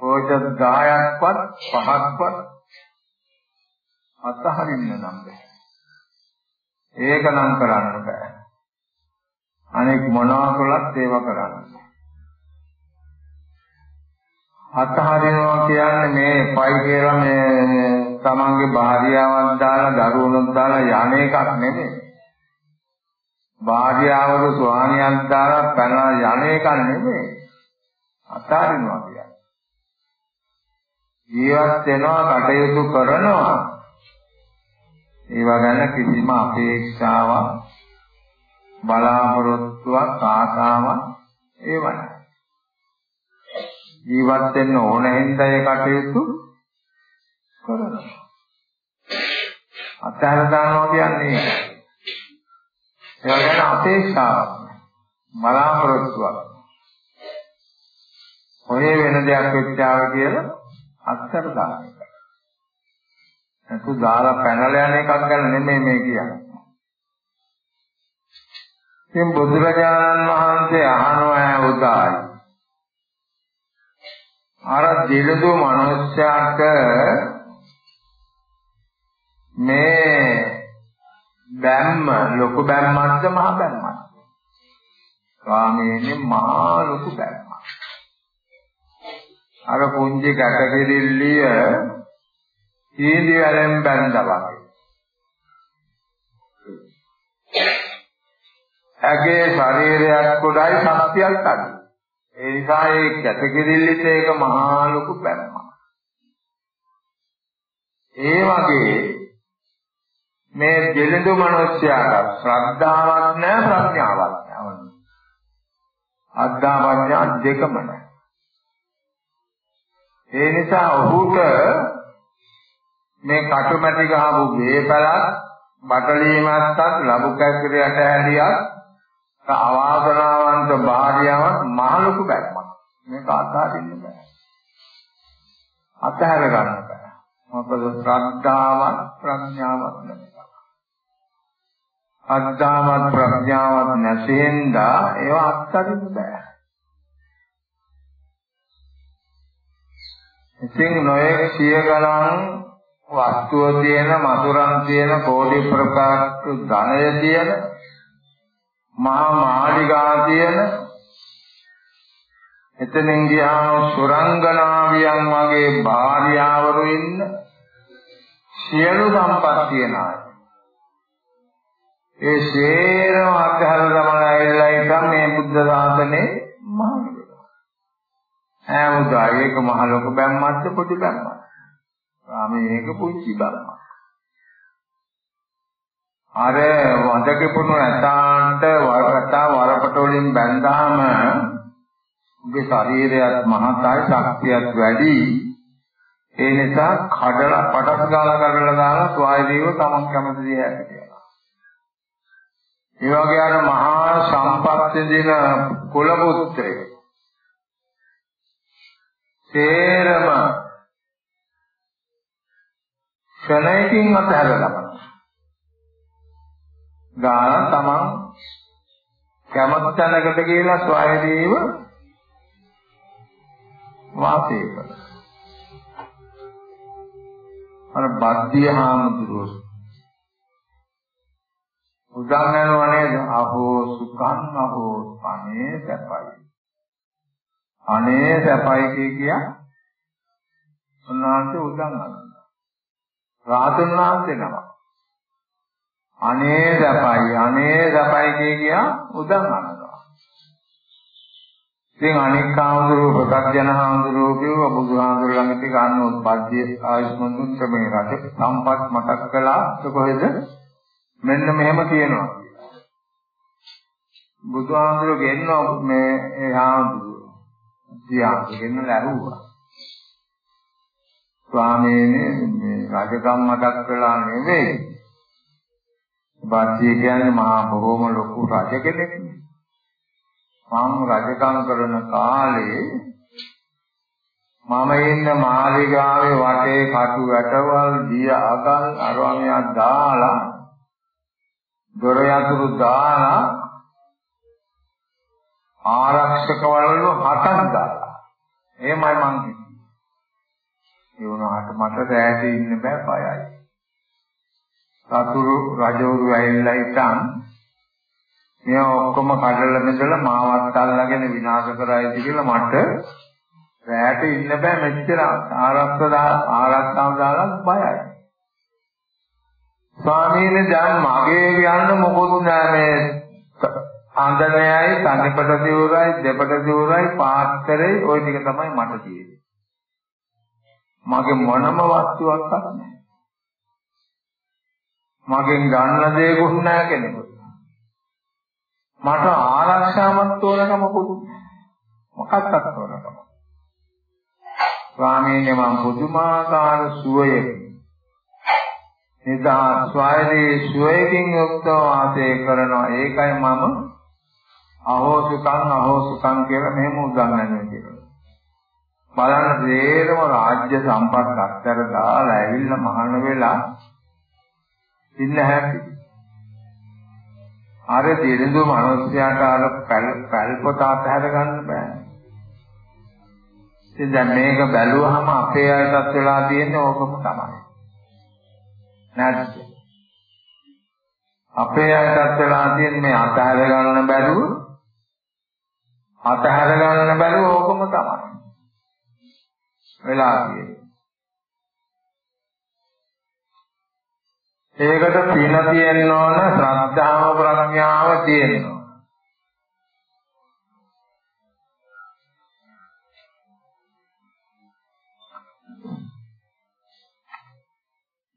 ඕක 10ක්වත් 5ක්වත් අතහරින්න නම් බෑ. ඒක නම් කරන්න බෑ. අනෙක් මොනවා කළත් ඒව කරන්න. අතහරිනවා කියන්නේ මේ පයි කියලා මේ තමන්ගේ භාර්යාවක් දාලා දරුවනුත් දාලා යන එකක් නෙමෙයි. භාර්යාවක ස්වාමියක් දාලා පැනලා යන එකක් නෙමෙයි. අතහරිනවා කියන්නේ. ජීවත් වෙනවා කටයුතු කරනවා. ඒවා ගැන කිසිම අපේක්ෂාවක් බලාපොරොත්තුවක් ආසාවක් ඒව නැහැ. ජීවත් වෙන්න ඕන හින්දා ඒ කටයුතු කරනවා. අත්හැර දානවා කියන්නේ ඒවා ගැන අපේක්ෂාවක් බලාපොරොත්තුවක්. ඔය වෙන දෙයක් වෙච්චාව කියලා අත්හැර දාන එක. නැතු දාලා පැනලා යන එකක් ගැන නෙමෙයි මේ කියන්නේ. ඉතින් බුදුරජාණන් වහන්සේ අහනවා උදායි. අර දිලදු මනුෂ්‍යයාට මේ බැම්ම ලොකු බැම්මක්ද මහ බැම්මක්ද? ස්වාමීනි මහා ලොකු බැම්මක්. අර පුංචි ගැටකිරිල්ලිය සීදි වලින් බැඳලා වගේ. ඇගේ ශරීරයක් කොටයි ශක්තියක් අඩු. ඒ නිසා ඒ කැටකිරිල්ලිට ඒක මහා ලොකු පැනමක්. ඒ වගේ මේ දෙලඳු මිනිස්යාට ශ්‍රද්ධාවක් නැහැ ප්‍රඥාවක් නැහැ. අද්දා ප්‍රඥා දෙකම නැහැ. ඒ නිසා ඔහුට මේ කටුමැටි ගහපු වේපලක් බටලීමක්වත් ලබු කැක්කරයට හැදියක් අවාසනාවන්ත භාර්යාවක් මහ ලොකු බැක්මක්. මේක අත්හරින්න බෑ. අත්හැර ගන්න බෑ. මොකද ශ්‍රද්ධාවක් ප්‍රඥාවක් නැහැ. අද්දාමත් ප්‍රඥාවක් නැසෙන්දා ඒව අත්හරින්න බෑ. ඉතින් නොයේ සිය ගණන් වස්තුව තියෙන මధుරන් තියෙන කෝටි ප්‍රකාශ ධනය තියෙන මහා මාලිගා තියෙන එතනින් ගියාම සුරංගනාවියන් වගේ භාර්යාවරු ඉන්න සියලු සම්පත් තියන අය. ඒ සේරම අත්හැර ගමන ඇවිල්ලා ඉතින් මේ බුද්ධ ශාසනේ මහානගර. ඈමුදා ඒක මහ ලොකු බැම්මක්ද පොඩි බැම්මක්ද? ආ මේක පුංචි බැම්මක්. අර වදකපුණු ඇතාන්ට වරකතා වරපට වලින් බැඳාම උගේ ශරීරයත් මහතයි ශක්තියත් වැඩි ඒ නිසා කඩලා පටස් ගාලා කඩලා දාලා ස්වායදීව තමන් කැමති දේ හැට කියලා. ඒ වගේ අර මහා සම්පත් දින කුල පුත්‍රයෙක්. තේරම ක්ෂණයකින් අතහැරලා ගාන තමන් කැමති තැනකට කියලා ස්වයදීව වාසය කරනවා. අර බද්ධිය හාමුදුරුවෝ උදාහරණ වනේ අහෝ සුඛං අහෝ අනේ සැපයි. අනේ සැපයි කිය කිය උන්වහන්සේ උදාහරණ. රාතන් වහන්සේ නමක්. අනේ සපයි අනේ සපයි කිය කියා උදන් අනනවා. ඉතින් අනික් කාමදුරු ප්‍රත්‍යජන හාමුදුරුවෝ කියව බුදුහාමුදුරු ළඟට ගන්න උත්පත්ති ආයුෂ්මන්තුන් ක්‍රමේ රට සම්පත් මතක් කළා. කොහෙද? මෙන්න මෙහෙම තියෙනවා බුදුහාමුදුරු ගෙන්නව මේ ඒ හාමුදුරුවෝ තියා ගෙන්නලා ඇහුවා. ස්වාමීනි මේ රජකම් මතක් කළා නෙවෙයි. බාද්ධිය කියන්නේ මහා බොහොම ලොකු රජ කෙනෙක්. මම රජකම් කරන කාලේ මම ඉන්න මාලිගාවේ වටේ කටු වැටවල් දිය අගල් අරවමියක් දාලා දොර යතුරු දාලා ආරක්ෂකවලු හතක් දාලා. එහෙමයි මං කිව්වේ ඒ වුණාට මට රැඳී ඉන්න බෑ බයයි සතුරු රජවරු ඇවිල්ලා ඉතින් මේ ඔක්කොම කඩලා මෙදලා මාවත් අල්ලගෙන විනාශ කරයිද කියලා මට රැට ඉන්න බෑ මෙච්චර ආරක්ෂක ආරක්ෂාව දාලා බයයි. ස්වාමීන් දැන් මගේ කියන්න මොකොත් නෑ මේ අන්දනයයි තනිපට දියුරයි දෙපට දියුරයි පාත්තරේ ওই ටික තමයි මට තියෙන්නේ. මගේ මොනම වස්තුවක් නැහැ. මගෙන් ගන්න දෙයක්වත් නැහැ කෙනෙකුට. මට ආරක්ෂාවක් තෝරනමකුත් මොකක්වත් තෝරනම. ස්වාමීන් මම පුදුමාකාර සුවයක නිදා ස්වයදී සුවයකින් යුක්තව වාසය කරනවා ඒකයි මම අහෝසුකම් අහෝසුකම් කියලා මෙහෙම උදාහරණයක් කියනවා. බලන්න තේරම රාජ්‍ය සම්පත් අත්තර දාලා ඇවිල්ලා මහාන වෙලා ඉන්න හැටි. අර දිරිඳු මිනිස්යාට අර පැල්පත අතහැර ගන්න බෑ. ඉතින් දැන් මේක බැලුවහම අපේ අයටත් වෙලා තියෙන්නේ ඕකම තමයි. නැද්ද? අපේ අයටත් වෙලා තියෙන්නේ මේ අතහැර ගන්න බැරුව අතහැර ගන්න බැරුව ඕකම තමයි. වෙලා. ඒකට පින තියෙන්න ඕන ශ්‍රද්ධාව ප්‍රඥාව තියෙන්න ඕන.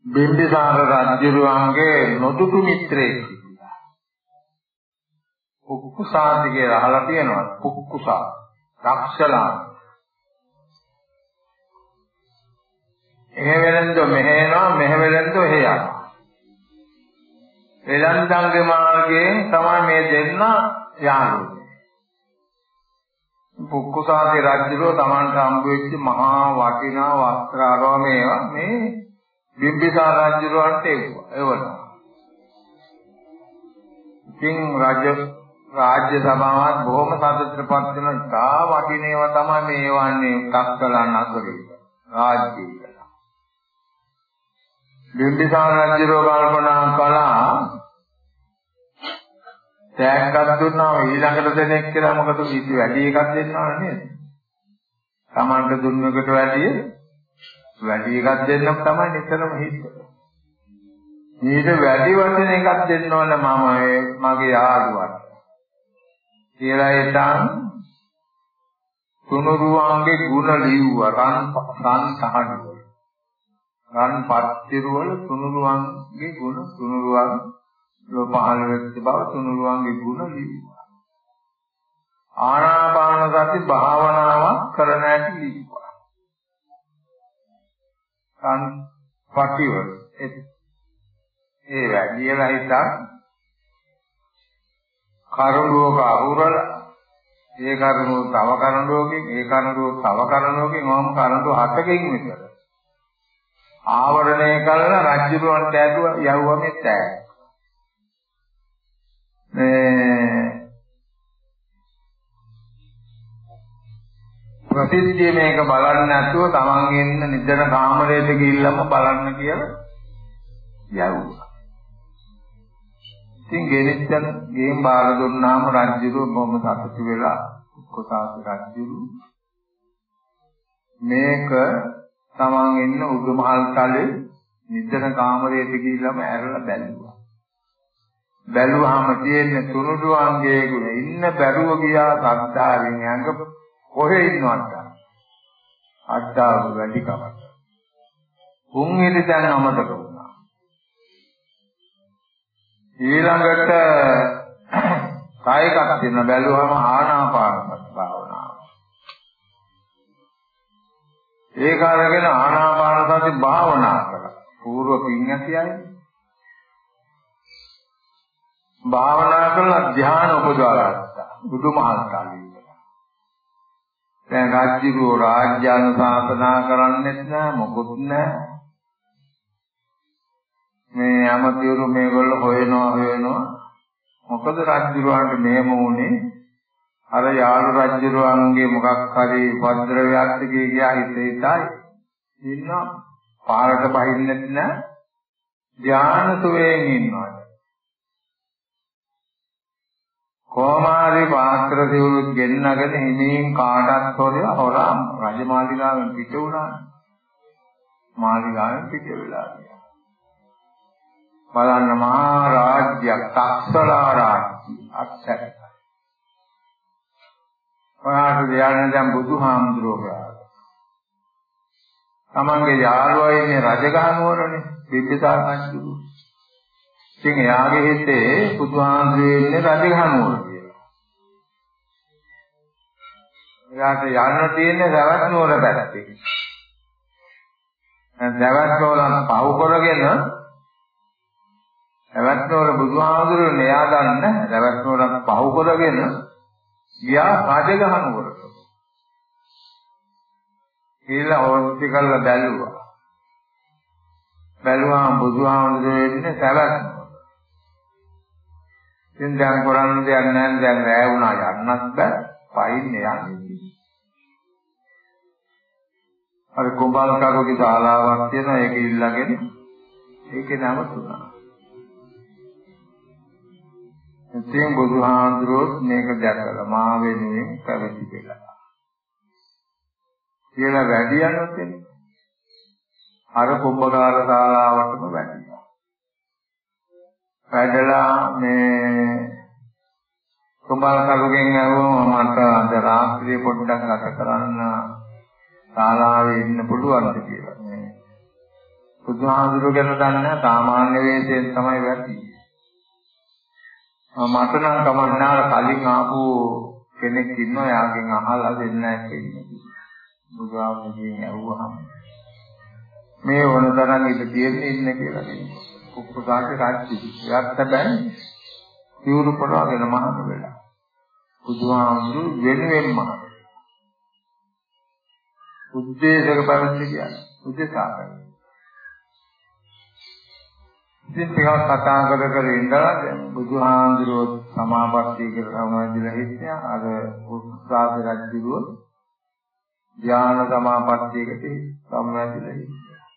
බිම්බිසාර රජුගේ නොදුටු මිත්‍රයෙක් සිටියා. කුක්කුසාති කියලා අහලා තියෙනවා. කුක්කුසා. රක්ෂලා. එහෙ වෙලෙන්දෝ මෙහෙ එනවා මෙහෙ වෙලෙන්දෝ එහෙ යනවා. වෙලන්දංගේ මාර්ගයෙන් තමයි මේ දෙන්න යන්නේ. පුක්කුසාති රජුරෝ Tamanට හම්බ වෙච්ච මහා වටිනා වස්ත්‍ර ආරෝමේවා මේ බිම්බිසාර රජුරවන්ට එවුවා. එවනවා. ඉතින් රාජ්‍ය රාජ්‍ය සභාවත් බොහොම සතුටටපත් වෙන ඉතා වටිනේවා තමයි මේ වන්නේ තක්කලන් අතරේ. රාජ්‍යය. බිම්බිසාර රජුරෝ කල්පනා කළා තෑග්ගක් දුන්නාම ඊළඟට දෙන එක් කියලා මොකද ඊට වැඩි එකක් දෙන්නවනේ නේද? Tamanට දුන්න එකට වැඩිය වැඩි එකක් දෙන්නම තමයි නිතරම හිතන්නේ. ඊට වැඩි වශයෙන් එකක් දෙන්න ඕන මම මගේ යාළුවාට. කියලා එතන් තුනුරුවන්ගේ ಗುಣ ලිව්වා රන් රන් සහනුව. රන් පත්තිරු වල තුනුරුවන්ගේ ගුණ තුනුරුවන් ලෝ පහළ වෙච්ච බව තුනුරුවන්ගේ ගුණ ලිව්වා. ආනාපාන සති භාවනාවක් කරන ඇති ලිව්වා. රන් පටිවල ඒ වැඩියලා හිටා කරුණෝක අහුරල ඒ කරුණෝ තව කරුණෝකින් ඒ කරුණෝ තව කරුණෝකින් ඕම කරුණෝ හතකින් විතර ආවරණය කළා රජුරවන්ට ඇදුවා යවුවා මෙත් ඈ. මේ ප්‍රතිද්දී මේක බලන්න නැතුව තමන් ඉන්න නිදන කාමරයට ගිහිල්ලාම බලන්න කියලා යවුවා. ඉතින් ගෙනිච්චන ගේම් බාර දුන්නාම රජුරු බොහොම සතුටු වෙලා කොසාස රජුරු මේක තමන් ඉන්න උඩුමහල් තලේ නිදන කාමරයට ගිහිල්ලාම ඇරලා බැලුවා. බැලුවාම තියෙන තුනුඩුවන්ගේ ගුණ ඉන්න බැරුව ගියා සද්ධාවෙන් යංග කොහෙ ඉන්නවද? අද්දාව වැඩි කමක්. උන් ඉඳි දැන් අමතක වුණා. ඊළඟට [coughs] කායකක් දෙන්න බැලුවම ආනාපාන ඒක අරගෙන ආනාපාන සති භාවනා කරා. పూర్ව පින් ඇතියයි. භාවනා කරලා ධ්‍යාන උපදවා ගත්තා. බුදුමහල් කාලේ දැන් රාජ්‍යරෝ රාජ්‍යානුශාසනා කරන්නෙත් නෑ මොකුත් නෑ මේ අමතිවරු මේගොල්ලෝ හොයනවා හොයනවා මොකද රාජ්‍යරුවන්ට මෙහෙම වුනේ අර යාළු රාජ්‍යරුවන්ගේ මොකක් හරි උපද්‍රවයක් ගියා හිතේ ඉතයි ඉන්නවා පාරට බහින්නෙත් නෑ ධානසුවයෙන් ඉන්නවා කොමාරි පාත්‍ර සිවුරු ගෙන්නගෙන හිමින් කාටත් හොරලා හොරා රජමාලිගාවෙන් පිට වුණා. මාලිගාවෙන් පිට වෙලා ගියා. බලන්න මහා රාජ්‍යයක් තක්සලා රාජ්‍ය අත්සැරයි. ඔයාට ධ්‍යාන දැන් බුදුහාමුදුරුවෝ තමන්ගේ යාළුවා ඉන්නේ රජගහ නුවරනේ විද්‍යාසාර රජු. ඉතින් එයාගේ හිතේ බුදුහාමුදුරේ ඉන්නේ රජගහනුවර කියලා. එයාට යන්න තියෙන්නේ දවස් නුවර පැත්තේ. දැන් දවස් නුවරන් පහු කරගෙන දවස් නුවර බුදුහාමුදුරේ නෙයා ගන්න දවස් නුවරන් පහු කරගෙන ගියා රජගහනුවරට. කියලා ඕන්ති කළා බැලුවා. බැලුවාම බුදුහාමුදුරේ ඉන්නේ සවැත් ඉතින් දැන් කරන්න දෙයක් නැහැ දැන් රෑ වුණා යන්නත් බෑ පයින්නේ යන්නේ. අර කුඹල් කරුගේ ශාලාවක් තියෙනවා ඒක ඉල්ලගෙන ඒකේ නම තුනා. ඉතින් බුදුහාඳුරොත් මේක දැකලා මා වෙනුවෙන් පැවිදි වෙලා. කියලා වැඩි යනොත් අර කුඹකාර ශාලාවටම වැඩි. වැඩලා මේ කුඹල් කරුගෙන් ඇහුවම මට අද රාත්‍රියේ පොඩ්ඩක් ගත කරන්න ශාලාවේ ඉන්න පුළුවන්ද කියලා. මේ බුදුහාමුදුරුවෝ ගැන දන්නේ සාමාන්‍ය වේශයෙන් තමයි වැඩි. මට නම් කමන්නාර කලින් ආපු කෙනෙක් ඉන්නවා යාගෙන් අහලා දෙන්න කියන්නේ. බුදුහාමුදුරුවෝ ඇහුවහම මේ වන තරම් ඉඳ තියෙන්නේ ඉන්න කියලා කියනවා. කුප්පකාට රාජ්‍ය. එයාත් හැබැයි සිවුරු පොරවගෙන මහාන වෙලා. බුදුහාමුදුරු වෙනුවෙන් මහාන. උද්දේශක පරිදි කියන්නේ උද්දේශාකරන. ඉතින් ටිකක් කතා කර කර ඉඳලා දැන් බුදුහාමුදුරුවෝ සමාපත්තිය කියලා සමාදිලා හිටියා. අර උත්සාහ රජුව ධ්‍යාන සමාපත්තියකට සම්බන්ධලා හිටියා.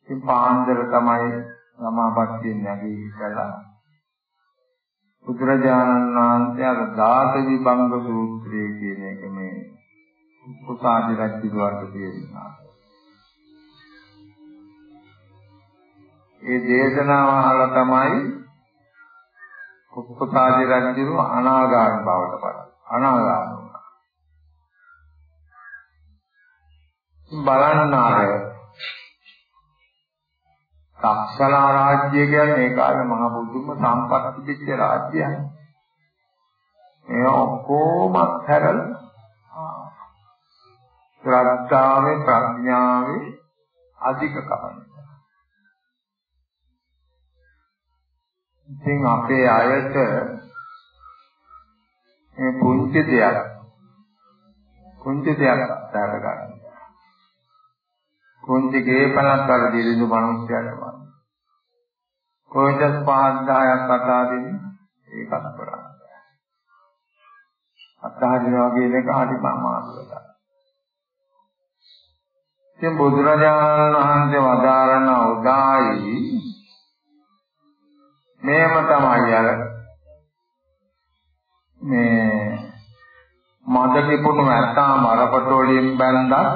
ඉතින් පාන්දර තමයි සමාපත්තියෙන් නැගී ඉතලා බුදුරජාණන් වහන්සේ අර දාස විභංග සූත්‍රය කියන එක මේ කුසාදි රජුවන්ට දෙන්නා. ඒ දේශනාව අහලා තමයි කුසාදි රජු අනාගාමී බවට පත්. අනාගාමී වුණා. බලන්න ආරය සක්සලා රාජ්‍ය කියන්නේ ඒ කාලේ මහ බුදුම සම්පත් පිටිච්ච රාජ්‍යයක්. මේ ඔක්කොම හැරලා ශ්‍රද්ධාවේ ප්‍රඥාවේ අධික කමන. ඉතින් අපේ අයට මේ පුංචි දෙයක් පුංචි දෙයක් අත්හැර ගන්න. පුංචි ගේපලක් අර දිලිඳු මිනිස්සුන්ට වань. කොහෙද 5000ක් අදා දෙන්නේ? ඒකත් කරන්නේ. අත්හරිනවා කියන එක හරි ප්‍රමාදකට. ඉතින් බුදුරජාණන් වහන්සේ වදාරන උදායි මේම තමයි අර මේ මද කිපුණු ඇත්තා මරපට වලින් බැලඳා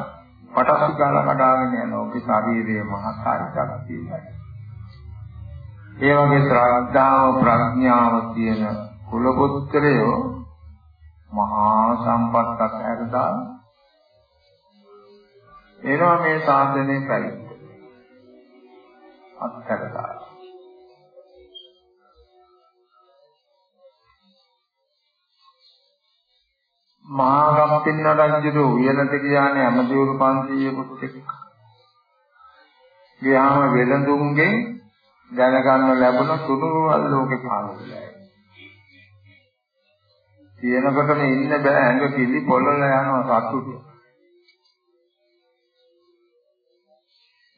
පටස් ගාලා කඩාගෙන යන ඔබේ ශරීරයේ මහාකාරී ශක්තියයි. ඒ වගේ ශ්‍රද්ධාව ප්‍රඥාව තියෙන කුල පුත්‍රයෝ මහා සම්පත් අත්හැරදා එනවා මේ සාධනේ පැවිද්ද. අත්හැරදා. මහා ගම්පින්න රජුගේ උයනට ගියානේ අමදිවරු 500කුත් එක්ක. ගියාම වෙළඳුන්ගෙන් දැනගන්න ලැබුණ තුනුරුවල් ලෝකේ පහළ වෙලා. කියනකොටම ඉන්න බෑ ඇඟ කිලි පොළල යනවා සතුටු.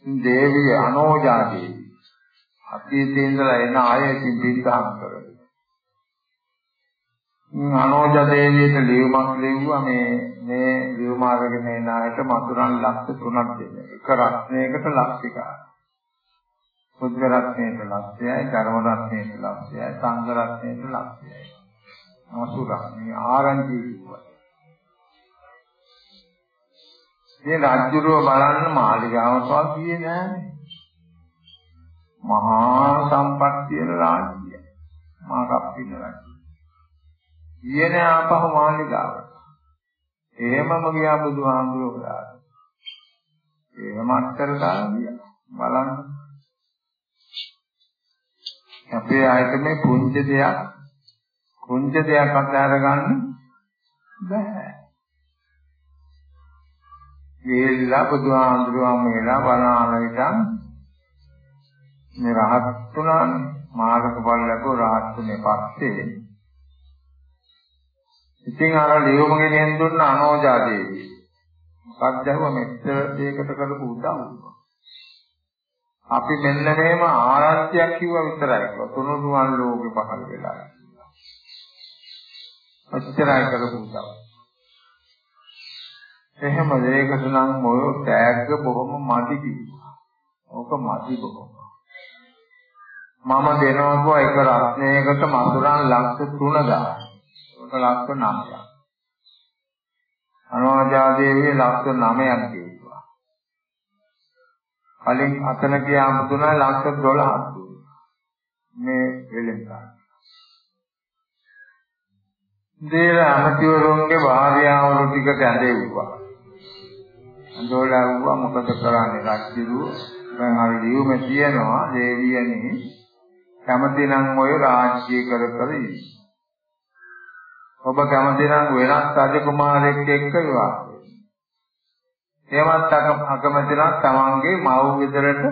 දේවී අනෝජා දේවී අතීතේ ඉඳලා එන අය ඉතින් බින්දාම් කරගෙන. අනෝජ දේවියට ලියුමක් ලිව්වා මේ මේ ලියුම අරගෙන එන අයට මතුරන් ලක්ෂ 3ක් දෙන්න. එක රත්නයකට ලක්ෂිකා. බුද්ධ රත්නයට ලක්ෂයයි, ධර්ම රත්නයට ලක්ෂයයි, සංඝ රත්නයට ලක්ෂයයි. අසුරා මේ ආරංචි කිව්වා. මේ රාජ්‍යරුව බලන්න මාලිගාවටවත් ගියේ නෑනේ. මහා සම්පත්තියන රාජ්‍යය. මහා කප්පින රාජ්‍යය. ගියේ නෑ ආපහු මාලිගාවට. එහෙමම ගියා බුදුහාමුදුරුවෝ ගාට. එහෙම අත්තර දාලා ගියා. බලන්න. අපේ ආයත මේ පුංචි දෙයක් පුංචි දෙයක් අත්හැර ගන්න බෑ. ගිහිල්ලා බුදුහාමුදුරුවෝ මේලා බලන විටන් මේ රහත් තුනන්නේ මාර්ග ඵල ලැබුව රහත් තුනේ පස්සේ ඉතින් අර ලියුම ගෙනියන් දුන්න අනෝජා දේවිය මොකක්ද හව මෙච්චර දෙයකට කරපු උදව් අපි මෙන්න මේම ආරාධ්‍යයක් කිව්වා විතරයි තුනුරුවන් ලෝකෙ පහළ වෙලා ඔච්චරයි කරපු උදව් එහෙම දෙයකට නම් ඔය ටැග් බොහොම මදි කිව්වා. ඕක මදි බොහොම. මම දෙනවා එක රත්නයකට මසුරන් ලක්ෂ 3000. ඒක ලක්ෂ 9ක්. අනුජාදේවිය ලක්ෂ 9ක් දෙවුවා. කලින් අතන ගියාම තුන ලක්ෂ 12ක් මේ වෙලෙන්කා. දේර අමතිවරුන්ගේ භාර්යාවරු ටිකට ඇඳෙව්වා. අඳෝලා වුණා මොකද කරන්නේ රජුරු දැන් හරි ලියුමේ තියෙනවා දේවියනි කැමති නම් ඔය රාජ්‍ය කර කර ඉන්න. ඔබ කැමති නම් වෙනස් රජකුමාරයෙක් එක්ක විවාහ වෙන්න. එමත් අකමැති නම් තමන්ගේ මව් ගෙදරට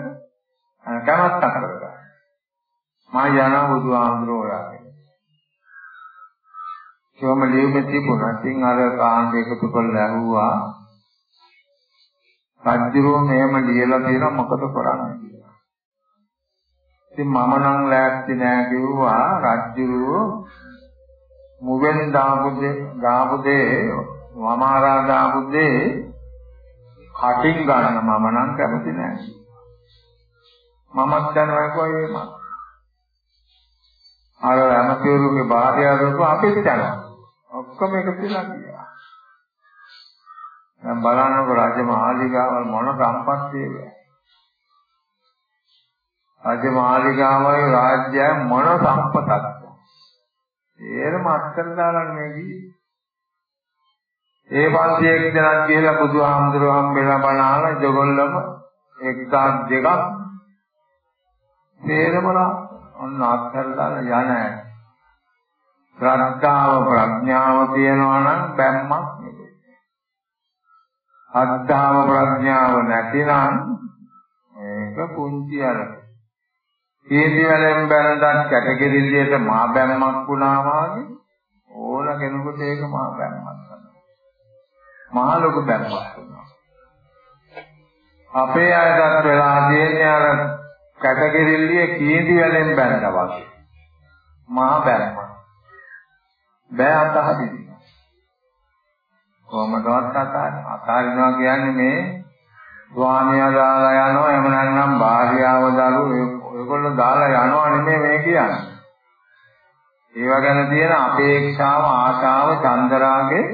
කැමැත්ත කරගන්න. මා යන බුදුහාමුදුරුවෝ යාගෙන. කොහොම ලියුමේ තිබුණා. ඉතින් අර කාණ්ඩ එකතු කරලා ඇහුවා. රජුරෝ මෙහෙම ලියලා තියෙනවා මොකද කරන්නේ කියලා. ඉතින් මම නම් ලෑස්ති නෑ කිව්වා රජ්ජුරුව මුවෙන් දාපු දේ දාපු දේ වමාරා දාපු දේ කටින් ගන්න මම නම් කැමති නෑ. මමත් දනවා කොහේ මම අර අමතිවරුගේ භාර්යාවරුක අපිට යනවා. ඔක්කොම එකතුලා ගියා. දැන් බලන්නකො රාජමාලිගාවල් මොන සම්පත්තියද රජමාලිගාවයි රාජ්‍යය මොන සම්පතක්ද? ඒරම අත්තර දාලා නෙමෙයි. ඒ පස්සේ එක් දෙනක් කියලා බුදුහාමුදුරුවෝ හම්බෙලා බණාලා ඒගොල්ලම එකක් දෙකක් තේරමලා ඔන්න අත්තර දාලා යන්නේ. ශ්‍රද්ධාව ප්‍රඥාව තියනවා නම් බැම්මක් නෙවෙයි. අද්ධාව ප්‍රඥාව නැතිනම් ඒක පුංචි අරක. කීටි වලින් බැලඳන් කැටගිරිල්ලියට මා බැම්මක් වුණා වාගේ ඕන කෙනෙකුට ඒක මා බැම්මක් තමයි. මහා ලොකු බැම්මක් වෙනවා. අපේ අයටත් වෙලා තියෙන්නේ අර කැටගිරිල්ලිය කීටි වලින් බැලඳා වගේ. මහා බැම්මක්. බෑ අතහරින්න. කොහොමදවත් අතහරින්න. අතහරිනවා කියන්නේ මේ ස්වාමියා දාලා යනවා එහෙම නැත්නම් භාර්යාව දරුවෝ ඔයගොල්ලෝ දාලා යනවා නෙමෙයි මේ කියන්නේ. ඒවා ගැන තියෙන අපේක්ෂාව, ආශාව, චන්දරාගේ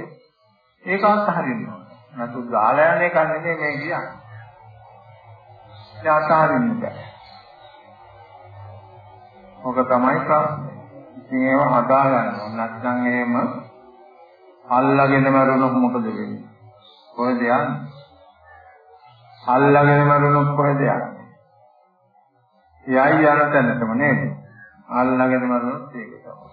ඒක අත්හරින්න ඕනේ. නැතු දාලා යන එක නෙමෙයි මේ කියන්නේ. ඒ අත්හරින්න බෑ. ඔක තමයි ප්‍රශ්නේ. ඉතින් ඒව හදා ගන්න ඕන. නැත්නම් එහෙම අල්ලගෙන මරුණොත් මොකද වෙන්නේ? කොහෙද යන්නේ? අල්ලගෙන මරුණොත් කොහෙද යන්නේ? යයි යන තැනටම නේද? අල්ලගෙන මරනොත් ඒක තමයි.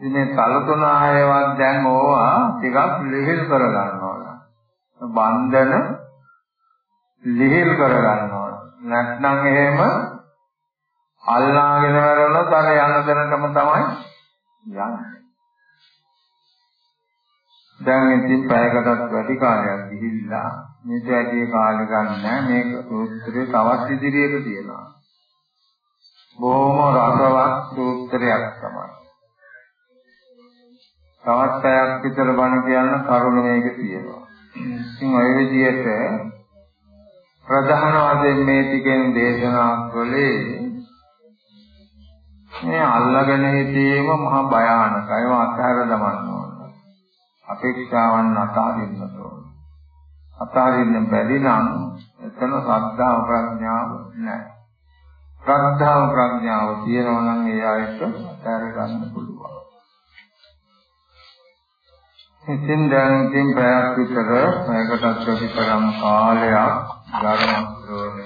ඉතින් මේ තලතුණ ආයවත් දැන් ඕවා ටිකක් ලිහිල් කර ගන්නවා. බන්ධන ලිහිල් කර ගන්නවා. නැත්නම් එහෙම අල්ලාගෙන මරනොත් අර යන තැනටම තමයි යන්නේ. දැන් ඉතින් පැයකටත් වැඩි කාලයක් ගිහිල්ලා මේක වැඩි කාලෙ ගන්න මේක සූත්‍රයේ තවත් ඉදිරියට තියෙනවා. බොහොම රසවත් සූත්‍රයක් තමයි. තවත් පැයක් විතර බණ කියන කරුණ මේක තියෙනවා. ඉතින් ওই විදිහට ප්‍රධාන වශයෙන් මේ ටිකෙන් දේශනා කළේ මේ අල්ලගෙන හිටීම මහා භයානකයි. අත්හැර දමන්න ඕන. අපේක්ෂාවන් අතාරින්න ඕන. අතාරින්න බැරි නම් එතන ශ්‍රද්ධාව ප්‍රඥාව නැහැ. ශ්‍රද්ධාව ප්‍රඥාව තියෙනවා නම් ඒ ආයත අත්හැර ගන්න පුළුවන්. ඉතින් දැන් ඉතින් පැයක් විතර මේකටත් ප්‍රතිපරම් කාලයක් ගාන කරන්නේ